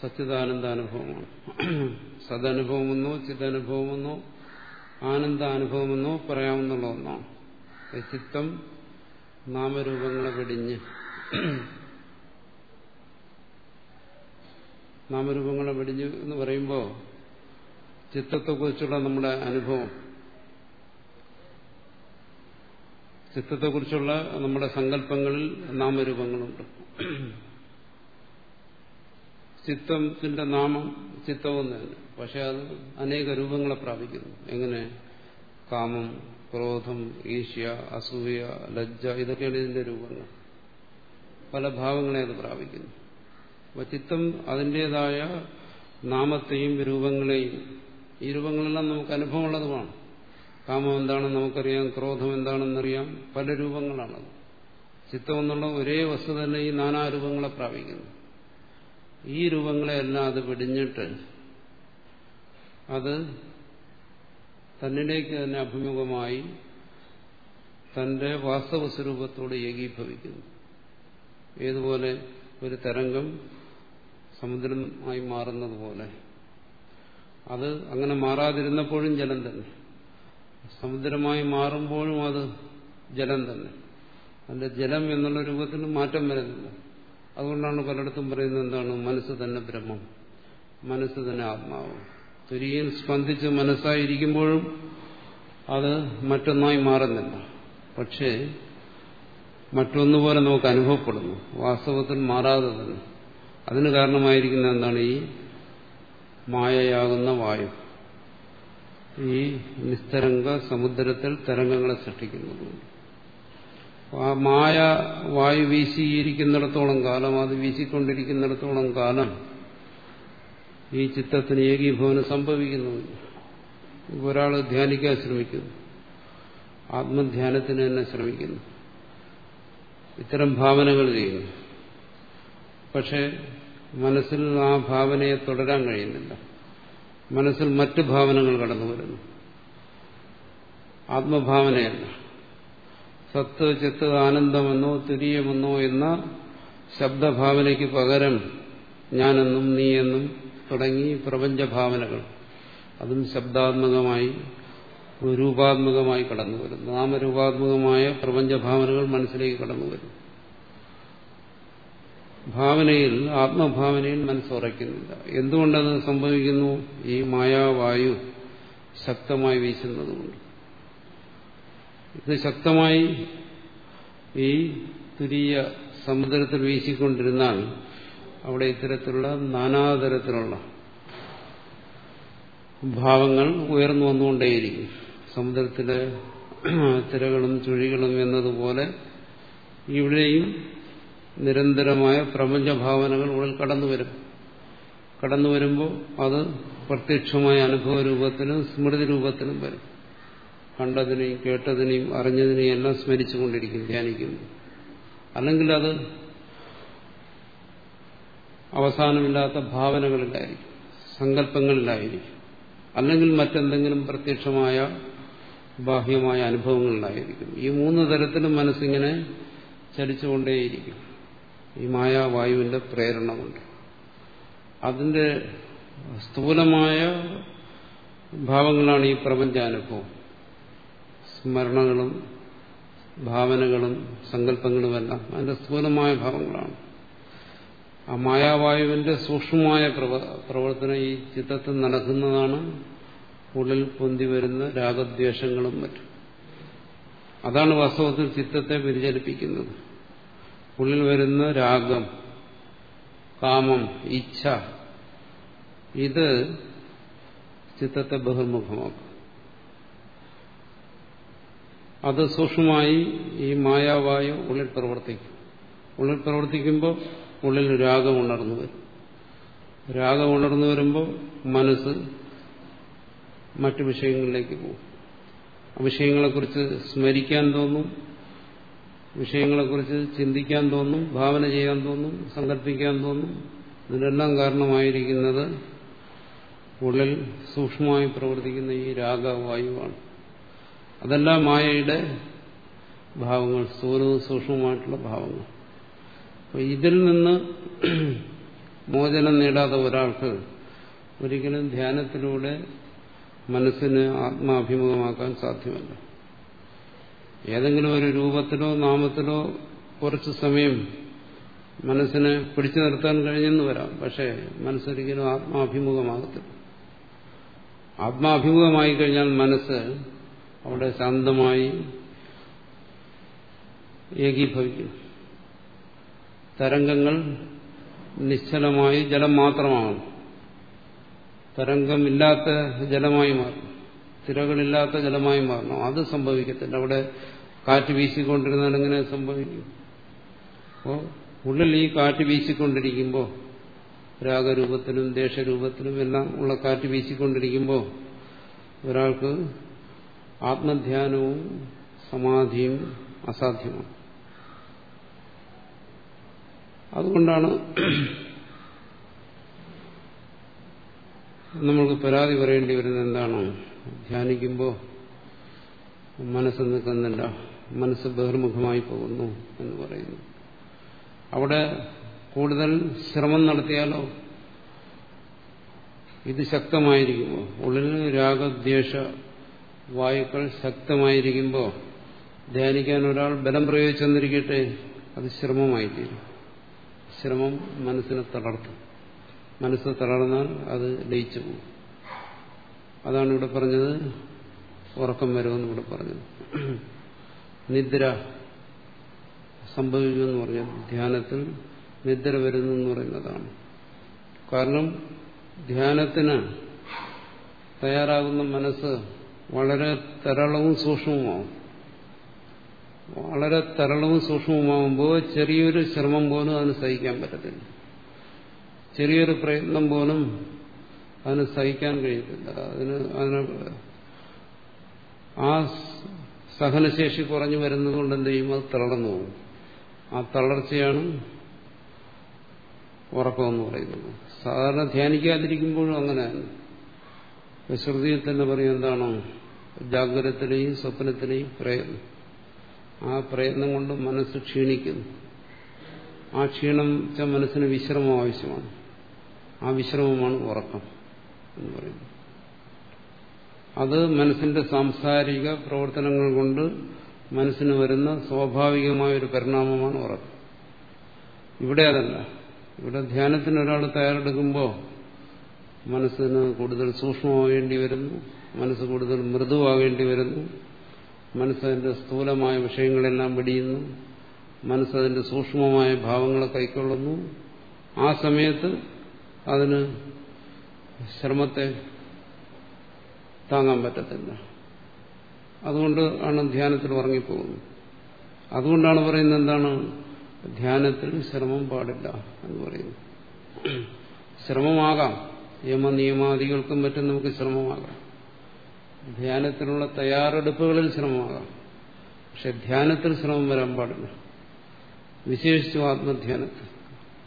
സച്ചിദാനന്ദ അനുഭവമാണ് സദനുഭവമെന്നോ ചിദനുഭവമെന്നോ ആനന്ദാനുഭവമെന്നോ പറയാമെന്നുള്ള ഒന്നാണ് ചിത്തം നാമരൂപങ്ങളെ വെടിഞ്ഞ് നാമരൂപങ്ങളെ വെടിഞ്ഞു എന്ന് പറയുമ്പോൾ ചിത്തത്തെക്കുറിച്ചുള്ള നമ്മുടെ അനുഭവം. ചിത്തത്തെക്കുറിച്ചുള്ള നമ്മുടെ സങ്കല്പങ്ങളിൽ നാമരൂപങ്ങളുണ്ട്. ചിത്തത്തിന്റെ നാമം ചിത്തമെന്ന് തന്നെ. പക്ഷെ അത് അനേക രൂപങ്ങളെ പ്രാപിക്കുന്നു. എങ്ങനെ? കാമം ക്രോധം ഈശ്യ അസൂയ ലജ്ജ ഇതൊക്കെയാണ് ഇതിന്റെ രൂപങ്ങൾ. പല ഭാവങ്ങളെ അത് പ്രാപിക്കുന്നു. അപ്പൊ ചിത്തം അതിന്റെതായ നാമത്തെയും രൂപങ്ങളെയും ഈ രൂപങ്ങളെല്ലാം നമുക്ക് അനുഭവമുള്ളതുമാണ്. കാമം എന്താണെന്ന് നമുക്കറിയാം ക്രോധം എന്താണെന്നറിയാം പല രൂപങ്ങളാണത്. ചിത്തം എന്നുള്ള ഒരേ വസ്തു തന്നെ ഈ നാനാരൂപങ്ങളെ പ്രാപിക്കുന്നു. ഈ രൂപങ്ങളെയെല്ലാം അത് പിടിഞ്ഞിട്ട് അത് തന്നിലേക്ക് തന്നെ അഭിമുഖമായി തന്റെ വാസ്തവ സ്വരൂപത്തോട് ഏകീഭവിക്കുന്നു. ഏതുപോലെ ഒരു തരംഗം സമുദ്രമായി മാറുന്നത് പോലെ. അത് അങ്ങനെ മാറാതിരുന്നപ്പോഴും ജലം തന്നെ. സമുദ്രമായി മാറുമ്പോഴും അത് ജലം തന്നെ. അതിന്റെ ജലം എന്നുള്ള രൂപത്തിൽ മാറ്റം വരുന്നില്ല. അതുകൊണ്ടാണ് പലയിടത്തും പറയുന്നത് എന്താണ്? മനസ്സ് തന്നെ ബ്രഹ്മം. മനസ്സ് തന്നെ ആത്മാവ്. തുരിയൻ സ്പന്ദിച്ച് മനസ്സായിരിക്കുമ്പോഴും അത് മറ്റൊന്നായി മാറുന്നില്ല. പക്ഷേ മറ്റൊന്നുപോലെ നമുക്ക് അനുഭവപ്പെടുന്നു. വാസ്തവത്തിൽ മാറാതെ തന്നെ. അതിന് കാരണമായിരിക്കുന്ന എന്താണ്? ഈ മായയാകുന്ന വായു. ഈ നിസ്തരംഗ സമുദ്രത്തിൽ തരംഗങ്ങളെ സൃഷ്ടിക്കുന്നത്. ആ മായ വായു വീശിയിരിക്കുന്നിടത്തോളം കാലം അത് വീശിക്കൊണ്ടിരിക്കുന്നിടത്തോളം കാലം ഈ ചിത്തത്തിന് ഏകീഭവനം സംഭവിക്കുന്നുമില്ല ഒരാൾ ധ്യാനിക്കാൻ ശ്രമിക്കുന്നു. ആത്മധ്യാനത്തിന് തന്നെ ശ്രമിക്കുന്നു. ഇത്തരം ഭാവനകൾ ചെയ്യുന്നു. പക്ഷെ മനസ്സിൽ ആ ഭാവനയെ തുടരാൻ കഴിയുന്നില്ല. മനസ്സിൽ മറ്റു ഭാവനകൾ കടന്നു വരുന്നു. ആത്മഭാവനയല്ല. സത്ത് ചിത്ത് ആനന്ദമെന്നോ തുര്യമെന്നോ എന്ന ശബ്ദഭാവനയ്ക്ക് പകരം ഞാനെന്നും നീയെന്നും തുടങ്ങി പ്രപഞ്ചഭാവനകൾ. അതും ശബ്ദാത്മകമായി രൂപാത്മകമായി കടന്നു വരുന്നു. നാമരൂപാത്മകമായ പ്രപഞ്ചഭാവനകൾ മനസ്സിലേക്ക് കടന്നു വരുന്നു. ഭാവനയിൽ ആത്മഭാവനയിൽ മനസ്സുറയ്ക്കുന്നില്ല. എന്തുകൊണ്ടത് സംഭവിക്കുന്നു? ഈ മായാവായു ശക്തമായി വീശുന്നതുകൊണ്ട്. ഇത് ശക്തമായി ഈ തുരീയ സമുദ്രത്തിൽ വീശിക്കൊണ്ടിരുന്നാൽ അവിടെ ഇത്തരത്തിലുള്ള നാനാതരത്തിലുള്ള ഭാവങ്ങൾ ഉയർന്നു വന്നുകൊണ്ടേയിരിക്കും. സമുദ്രത്തിലെ തിരകളും ചുഴികളും എന്നതുപോലെ ഇവിടെയും നിരന്തരമായ പ്രപഞ്ചഭാവനകൾ ഉള്ളിൽ കടന്നു വരും. കടന്നു വരുമ്പോൾ അത് പ്രത്യക്ഷമായ അനുഭവ രൂപത്തിലും സ്മൃതി രൂപത്തിലും വരും. കണ്ടതിനെയും കേട്ടതിനെയും അറിഞ്ഞതിനെയും എല്ലാം സ്മരിച്ചുകൊണ്ടിരിക്കും ധ്യാനിക്കുന്നു. അല്ലെങ്കിൽ അത് അവസാനമില്ലാത്ത ഭാവനകളിലായിരിക്കും സങ്കല്പങ്ങളിലായിരിക്കും. അല്ലെങ്കിൽ മറ്റെന്തെങ്കിലും പ്രത്യക്ഷമായ ബാഹ്യമായ അനുഭവങ്ങളിലായിരിക്കും. ഈ മൂന്ന് തരത്തിലും മനസ്സിങ്ങനെ ചലിച്ചുകൊണ്ടേയിരിക്കും ഈ മായാവായുവിന്റെ പ്രേരണ കൊണ്ട് അതിന്റെ സ്ഥൂലമായ ഭാവങ്ങളാണ് ഈ പ്രപഞ്ചാനുഭവം. സ്മരണകളും ഭാവനകളും സങ്കല്പങ്ങളുമെല്ലാം അതിന്റെ സ്ഥൂലമായ ഭാവങ്ങളാണ്. ആ മായാവായുവിന്റെ സൂക്ഷ്മമായ പ്രവർത്തനം ഈ ചിത്തത്തിൽ നടക്കുന്നതാണ് ഉള്ളിൽ പൊന്തി വരുന്ന രാഗദ്വേഷങ്ങളും മറ്റും. അതാണ് വാസ്തവത്തിൽ ചിത്തത്തെ വ്യതിചലിപ്പിക്കുന്നത്. ഉള്ളിൽ വരുന്ന രാഗം കാമം ഇച്ഛ ഇത് ചിത്തത്തെ ബഹിർമുഖമാക്കും. അത് സൂക്ഷ്മമായി ഈ മായാവായു ഉള്ളിൽ പ്രവർത്തിക്കും. ഉള്ളിൽ പ്രവർത്തിക്കുമ്പോൾ ഉള്ളിൽ രാഗം ഉണർന്നു വരും. രാഗം ഉണർന്നു വരുമ്പോൾ മനസ്സ് മറ്റു വിഷയങ്ങളിലേക്ക് പോകും. വിഷയങ്ങളെക്കുറിച്ച് സ്മരിക്കാൻ തോന്നും വിഷയങ്ങളെക്കുറിച്ച് ചിന്തിക്കാൻ തോന്നും ഭാവന ചെയ്യാൻ തോന്നും സങ്കല്പിക്കാൻ തോന്നും. ഇതിനെല്ലാം കാരണമായിരിക്കുന്നത് ഉള്ളിൽ സൂക്ഷ്മമായി പ്രവർത്തിക്കുന്ന ഈ രാഗവായുവാണ്. അതെല്ലാം മായയുടെ ഭാവങ്ങൾ സ്ഥൂലവും സൂക്ഷ്മമായിട്ടുള്ള ഭാവങ്ങൾ. അപ്പൊ ഇതിൽ നിന്ന് മോചനം നേടാതെ ഒരാൾക്ക് ഒരിക്കലും ധ്യാനത്തിലൂടെ മനസ്സിന് ആത്മാഭിമുഖമാക്കാൻ സാധ്യമല്ല. ഏതെങ്കിലും ഒരു രൂപത്തിലോ നാമത്തിലോ കുറച്ചു സമയം മനസ്സിനെ പിടിച്ചു നിർത്താൻ കഴിഞ്ഞെന്ന് വരാം. പക്ഷേ മനസ്സൊരിക്കലും ആത്മാഭിമുഖമാകത്തില്ല. ആത്മാഭിമുഖമായി കഴിഞ്ഞാൽ മനസ്സ് അവിടെ ശാന്തമായി ഏകീഭവിക്കും. തരംഗങ്ങൾ നിശ്ചലമായി ജലം മാത്രമാകും. തരംഗമില്ലാത്ത ജലമായി മാറും. തിരകളില്ലാത്ത ജലമായി മാറണം. അത് സംഭവിക്കത്തില്ല. അവിടെ കാറ്റ് വീശിക്കൊണ്ടിരുന്നാൽ എങ്ങനെ സംഭവിക്കും? അപ്പോൾ ഉള്ളിൽ ഈ കാറ്റ് വീശിക്കൊണ്ടിരിക്കുമ്പോൾ രാഗരൂപത്തിലും ദേശരൂപത്തിലും എല്ലാം ഉള്ള കാറ്റ് വീശിക്കൊണ്ടിരിക്കുമ്പോൾ ഒരാൾക്ക് ആത്മധ്യാനവും സമാധിയും അസാധ്യമാണ്. അതുകൊണ്ടാണ് നമ്മൾക്ക് പരാതി പറയേണ്ടി വരുന്നത് എന്താണോ? ധ്യാനിക്കുമ്പോൾ മനസ്സ് നിൽക്കുന്നില്ല മനസ്സ് ബഹിർമുഖമായി പോകുന്നു എന്ന് പറയുന്നു. അവിടെ കൂടുതൽ ശ്രമം നടത്തിയാലോ? ഇത് ശക്തമായിരിക്കുമ്പോൾ ഉള്ളിൽ രാഗദ്വേഷ വായുക്കൾ ശക്തമായിരിക്കുമ്പോൾ ധ്യാനിക്കാൻ ഒരാൾ ബലം പ്രയോഗിച്ചെന്നിരിക്കട്ടെ അത് ശ്രമമായിത്തീരും. ശ്രമം മനസ്സിനെ തളർത്തും. മനസ്സ് തളർന്നാൽ അത് ലയിച്ചു പോകും. അതാണ് ഇവിടെ പറഞ്ഞത്. ഉറക്കം വരുമെന്ന് ഇവിടെ പറഞ്ഞത്. നിദ്ര സംഭവിക്കുമെന്ന് പറഞ്ഞത് ധ്യാനത്തിൽ നിദ്ര വരുന്നു എന്ന് പറയുന്നതാണ്. കാരണം ധ്യാനത്തിന് തയ്യാറാകുന്ന മനസ്സ് വളരെ തരളവും സൂക്ഷ്മവുമാവും. വളരെ തരളവും സൂക്ഷ്മവുമാകുമ്പോൾ ചെറിയൊരു ശ്രമം പോലും അതിന് സഹിക്കാൻ പറ്റത്തില്ല. ചെറിയൊരു പ്രയത്നം പോലും അതിന് സഹിക്കാൻ കഴിയത്തില്ല. അതിന് അതിന് ആ സഹനശേഷി കുറഞ്ഞു വരുന്നതുകൊണ്ട് എന്ത് ചെയ്യും? അത് തളർന്നു പോകും. ആ തളർച്ചയാണ് ഉറക്കമെന്ന് പറയുന്നത്. സാധാരണ ധ്യാനിക്കാതിരിക്കുമ്പോഴും അങ്ങനെയാണ് ശ്രുതിയിൽ തന്നെ പറയും എന്താണോ? ജാഗ്രതത്തിലെയും സ്വപ്നത്തിലെയും പ്രയത്നം. ആ പ്രയത്നം കൊണ്ട് മനസ്സ് ക്ഷീണിക്കുന്നു. ആ ക്ഷീണം വെച്ചാൽ മനസ്സിന് വിശ്രമം ആവശ്യമാണ്. ആ വിശ്രമമാണ് ഉറക്കം. എന്ന് പറയുന്നു. അത് മനസ്സിന്റെ സാംസാരിക പ്രവർത്തനങ്ങൾ കൊണ്ട് മനസ്സിന് വരുന്ന സ്വാഭാവികമായ ഒരു പരിണാമമാണ് ഉറപ്പ്. ഇവിടെ അതല്ല. ഇവിടെ ധ്യാനത്തിന് ഒരാൾ തയ്യാറെടുക്കുമ്പോൾ മനസ്സിന് കൂടുതൽ സൂക്ഷ്മമാകേണ്ടി വരുന്നു മനസ്സ് കൂടുതൽ മൃദുവാകേണ്ടി വരുന്നു മനസ്സതിന്റെ സ്ഥൂലമായ വിഷയങ്ങളെല്ലാം വെടിയുന്നു മനസ്സതിന്റെ സൂക്ഷ്മമായ ഭാവങ്ങളെ കൈക്കൊള്ളുന്നു. ആ സമയത്ത് അതിന് ശ്രമത്തെ താങ്ങാൻ പറ്റത്തില്ല. അതുകൊണ്ട് ആണ് ധ്യാനത്തിൽ ഉറങ്ങിപ്പോകുന്നത്. അതുകൊണ്ടാണ് പറയുന്നത് എന്താണ്? ധ്യാനത്തിൽ ശ്രമം പാടില്ല എന്ന് പറയുന്നു ശ്രമമാകാം. യമനിയമാദികൾക്കും മറ്റും നമുക്ക് ശ്രമമാകാം. ധ്യാനത്തിനുള്ള തയ്യാറെടുപ്പുകളിൽ ശ്രമമാകാം. പക്ഷെ ധ്യാനത്തിൽ ശ്രമം വരാൻ പാടില്ല. വിശേഷിച്ചു ആത്മധ്യാനത്തിൽ.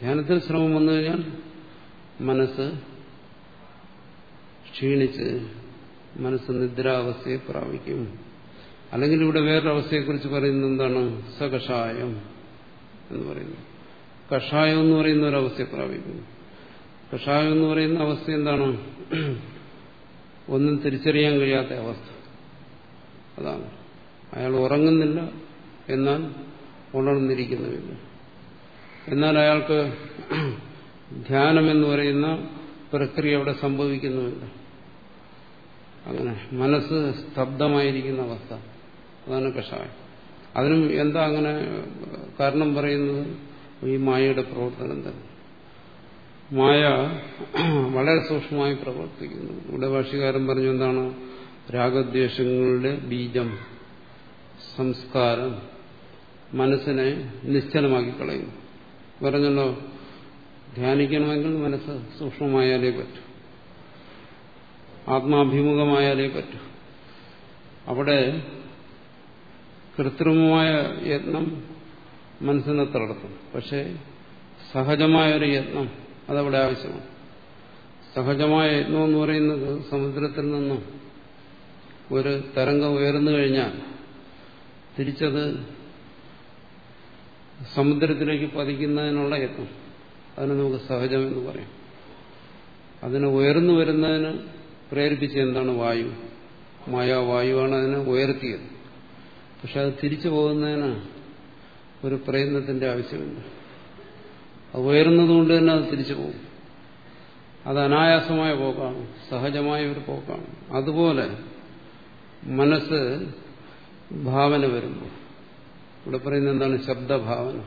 ധ്യാനത്തിൽ ശ്രമം വന്നു കഴിഞ്ഞാൽ മനസ്സ് ക്ഷീണിച്ച് മനസ്സ് നിദ്രാവസ്ഥയെ പ്രാപിക്കും. അല്ലെങ്കിൽ ഇവിടെ വേറൊരു അവസ്ഥയെക്കുറിച്ച് പറയുന്നത് എന്താണ്? സകഷായം എന്ന് പറയുന്നു. കഷായം എന്ന് പറയുന്ന ഒരവസ്ഥയെ പ്രാപിക്കുന്നു കഷായം എന്ന് പറയുന്ന അവസ്ഥ എന്താണ്? ഒന്നും തിരിച്ചറിയാൻ കഴിയാത്ത അവസ്ഥ. അതാണ്. അയാൾ ഉറങ്ങുന്നില്ല എന്നാൽ ഉണർന്നിരിക്കുന്നുമില്ല. എന്നാൽ അയാൾക്ക് ധ്യാനം എന്ന് പറയുന്ന പ്രക്രിയ അവിടെ സംഭവിക്കുന്നുമില്ല. അങ്ങനെ മനസ്സ് സ്തബ്ധമായിരിക്കുന്ന അവസ്ഥ. അതാണ് കഷായം. അതിനും എന്താ അങ്ങനെ കാരണം പറയുന്നത്? ഈ മായയുടെ പ്രവർത്തനം തന്നെ. മായ വളരെ സൂക്ഷ്മമായി പ്രവർത്തിക്കുന്നു. ഇവിടെ ഭാഷകാരൻ പറഞ്ഞു എന്താണ്? രാഗദ്വേഷങ്ങളുടെ ബീജം സംസ്കാരം മനസ്സിനെ നിശ്ചലമാക്കി കളയുന്നു പറഞ്ഞല്ലോ ധ്യാനിക്കണമെങ്കിൽ മനസ്സ് സൂക്ഷ്മമായാലേ പറ്റൂ. ആത്മാഭിമുഖമായാലേ പറ്റൂ. അവിടെ കൃത്രിമമായ യത്നം മനസ്സിനെ തളർത്തും പക്ഷേ സഹജമായൊരു യത്നം അതവിടെ ആവശ്യമാണ്. സഹജമായ യത്നം എന്ന് പറയുന്നത് സമുദ്രത്തിൽ നിന്നും ഒരു തരംഗം ഉയർന്നു കഴിഞ്ഞാൽ തിരിച്ചത് സമുദ്രത്തിലേക്ക് പതിക്കുന്നതിനുള്ള യത്നം. അതിന് നമുക്ക് സഹജമെന്ന് പറയാം. അതിന് ഉയർന്നു വരുന്നതിന് പ്രേരിപ്പിച്ച എന്താണ് വായു മായാവായുവാണ് അതിനെ ഉയർത്തിയത്. പക്ഷെ അത് തിരിച്ചു പോകുന്നതിന് ഒരു പ്രയത്നത്തിന്റെ ആവശ്യമില്ല. അത് ഉയർന്നതുകൊണ്ട് തന്നെ അത് തിരിച്ചു പോകും. അത് അനായാസമായ പോക്കാണ് സഹജമായ ഒരു പോക്കാണ്. അതുപോലെ മനസ്സ് ഭാവന വരുമ്പോൾ ഇവിടെ പറയുന്നത് എന്താണ്? ശബ്ദഭാവന.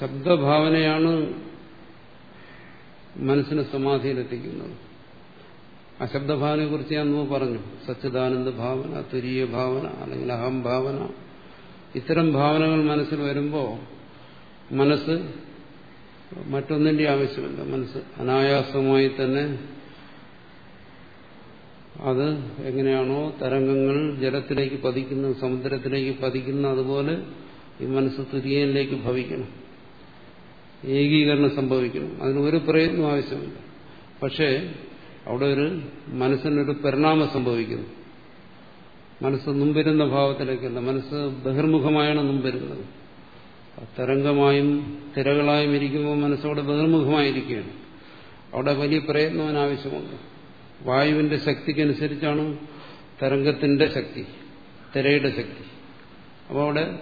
ശബ്ദഭാവനയാണ് മനസ്സിനെ സമാധിയിലെത്തിക്കുന്നത്. ആ ശബ്ദഭാവനയെ കുറിച്ച് ഞാൻ മുമ്പ് പറഞ്ഞു. സച്ചിദാനന്ദ ഭാവന തുരീയ ഭാവന അല്ലെങ്കിൽ അഹം ഭാവന. ഇത്തരം ഭാവനകൾ മനസ്സിൽ വരുമ്പോൾ മനസ്സ് മറ്റൊന്നിന്റെ ആവശ്യമില്ല. മനസ്സ് അനായാസമായി തന്നെ അത് എങ്ങനെയാണോ തരംഗങ്ങൾ ജലത്തിലേക്ക് പതിക്കുന്നു സമുദ്രത്തിലേക്ക് പതിക്കുന്നു അതുപോലെ ഈ മനസ്സ് തുരിയനിലേക്ക് ഭവിക്കണം. ഏകീകരണം സംഭവിക്കണം. അതിന് ഒരു പ്രയത്നം ആവശ്യമില്ല. പക്ഷേ അവിടെ ഒരു മനസ്സിനൊരു പരിണാമം സംഭവിക്കുന്നു. മനസ്സ് മുമ്പിരുന്ന ഭാവത്തിലേക്കല്ല മനസ്സ് ബഹിർമുഖമായാണ് മുമ്പിരുന്നത്. തരംഗമായും തിരകളായും ഇരിക്കുമ്പോൾ മനസ്സവിടെ ബഹിർമുഖമായിരിക്കുകയാണ്. അവിടെ വലിയ പ്രയത്നം ആവശ്യമുണ്ട്. വായുവിന്റെ ശക്തിക്കനുസരിച്ചാണ് തരംഗത്തിന്റെ ശക്തി തിരയുടെ ശക്തി. അപ്പോൾ അവിടെ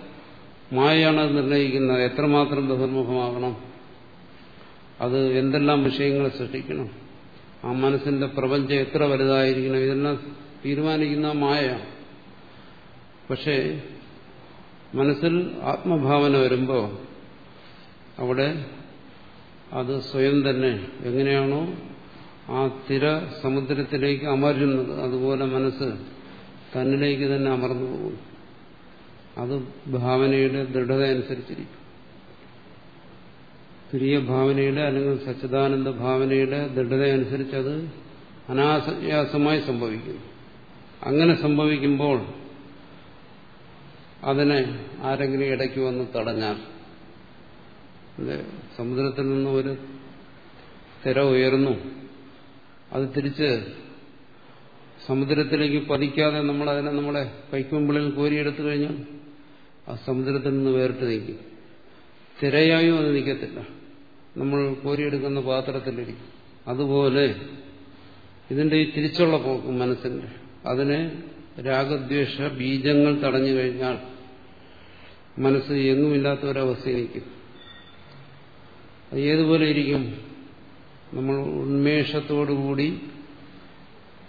മായയാണ് നിർണയിക്കുന്നത് എത്രമാത്രം ബഹിർമുഖമാകണം? അത് എന്തെല്ലാം വിഷയങ്ങളെ സൃഷ്ടിക്കണം? ആ മനസ്സിന്റെ പ്രപഞ്ചം എത്ര വലുതായിരിക്കണം? ഇതെല്ലാം തീരുമാനിക്കുന്ന മായ. പക്ഷേ മനസ്സിൽ ആത്മഭാവന വരുമ്പോൾ അവിടെ അത് സ്വയം തന്നെ എങ്ങനെയാണോ ആ തിര സമുദ്രത്തിലേക്ക് അമരുന്നത്. അതുപോലെ മനസ്സ് തന്നിലേക്ക് തന്നെ അമർന്നു പോകും. അത് ഭാവനയുടെ ദൃഢത അനുസരിച്ചിരിക്കും തുരിയ ഭാവനയുടെ അല്ലെങ്കിൽ സച്ചിദാനന്ദ ഭാവനയുടെ ദൃഢത അനുസരിച്ച് അത് അനായാസമായി സംഭവിക്കുന്നു. അങ്ങനെ സംഭവിക്കുമ്പോൾ അതിനെ ആരെങ്കിലും ഇടയ്ക്ക് വന്ന് തടഞ്ഞാൽ സമുദ്രത്തിൽ നിന്ന് ഒരു തിര ഉയർന്നു. അത് തിരിച്ച് സമുദ്രത്തിലേക്ക് പതിക്കാതെ നമ്മൾ അതിനെ നമ്മുടെ കൈക്കുമ്പിളിൽ കോരിയെടുത്തു കഴിഞ്ഞാൽ ആ സമുദ്രത്തിൽ നിന്ന് വേറിട്ട് നിൽക്കും തിരയായും അത് നിൽക്കത്തില്ല. നമ്മൾ കോരിയെടുക്കുന്ന പാത്രത്തിലിരിക്കും. അതുപോലെ ഇതിന്റെ ഈ തിരിച്ചുള്ള പോക്ക് മനസ്സിന്റെ. അതിനെ രാഗദ്വേഷ ബീജങ്ങൾ തടഞ്ഞു കഴിഞ്ഞാൽ മനസ്സ് എങ്ങുമില്ലാത്ത ഒരവസ്ഥയിലിരിക്കും അത് ഏതുപോലെ ഇരിക്കും? നമ്മൾ ഉന്മേഷത്തോടുകൂടി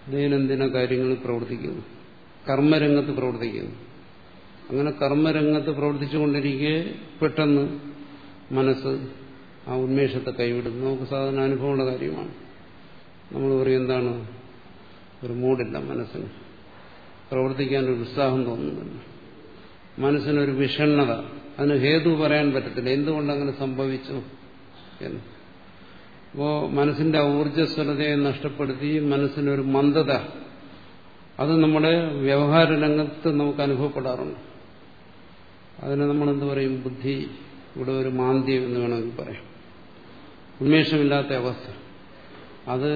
ദൈനംദിന കാര്യങ്ങളിൽ പ്രവർത്തിക്കുന്നു. കർമ്മരംഗത്ത് പ്രവർത്തിക്കുന്നു. അങ്ങനെ കർമ്മരംഗത്ത് പ്രവർത്തിച്ചുകൊണ്ടിരിക്കെ പെട്ടെന്ന് മനസ്സ് ആ ഉന്മേഷത്തെ കൈവിടുന്നു. നമുക്ക് സാധാരണ അനുഭവമുള്ള കാര്യമാണ്. നമ്മൾ പറയും എന്താണ്? ഒരു മൂടില്ല മനസ്സിന്. പ്രവർത്തിക്കാൻ ഒരു ഉത്സാഹം തോന്നുന്നില്ല മനസ്സിനൊരു വിഷണ്ണത അതിന് ഹേതു പറയാൻ പറ്റത്തില്ല. എന്തുകൊണ്ട് അങ്ങനെ സംഭവിച്ചു എന്ന്. അപ്പോ മനസ്സിന്റെ ഊർജസ്വലതയെ നഷ്ടപ്പെടുത്തി മനസ്സിനൊരു മന്ദത. അത് നമ്മുടെ വ്യവഹാര രംഗത്ത് നമുക്ക് അനുഭവപ്പെടാറുണ്ട്. അതിന് നമ്മൾ എന്ത് പറയും? ബുദ്ധി ഇവിടെ ഒരു മാന്ദ്യം എന്ന് വേണമെങ്കിൽ പറയാം. ഉന്മേഷമില്ലാത്ത അവസ്ഥ. അത്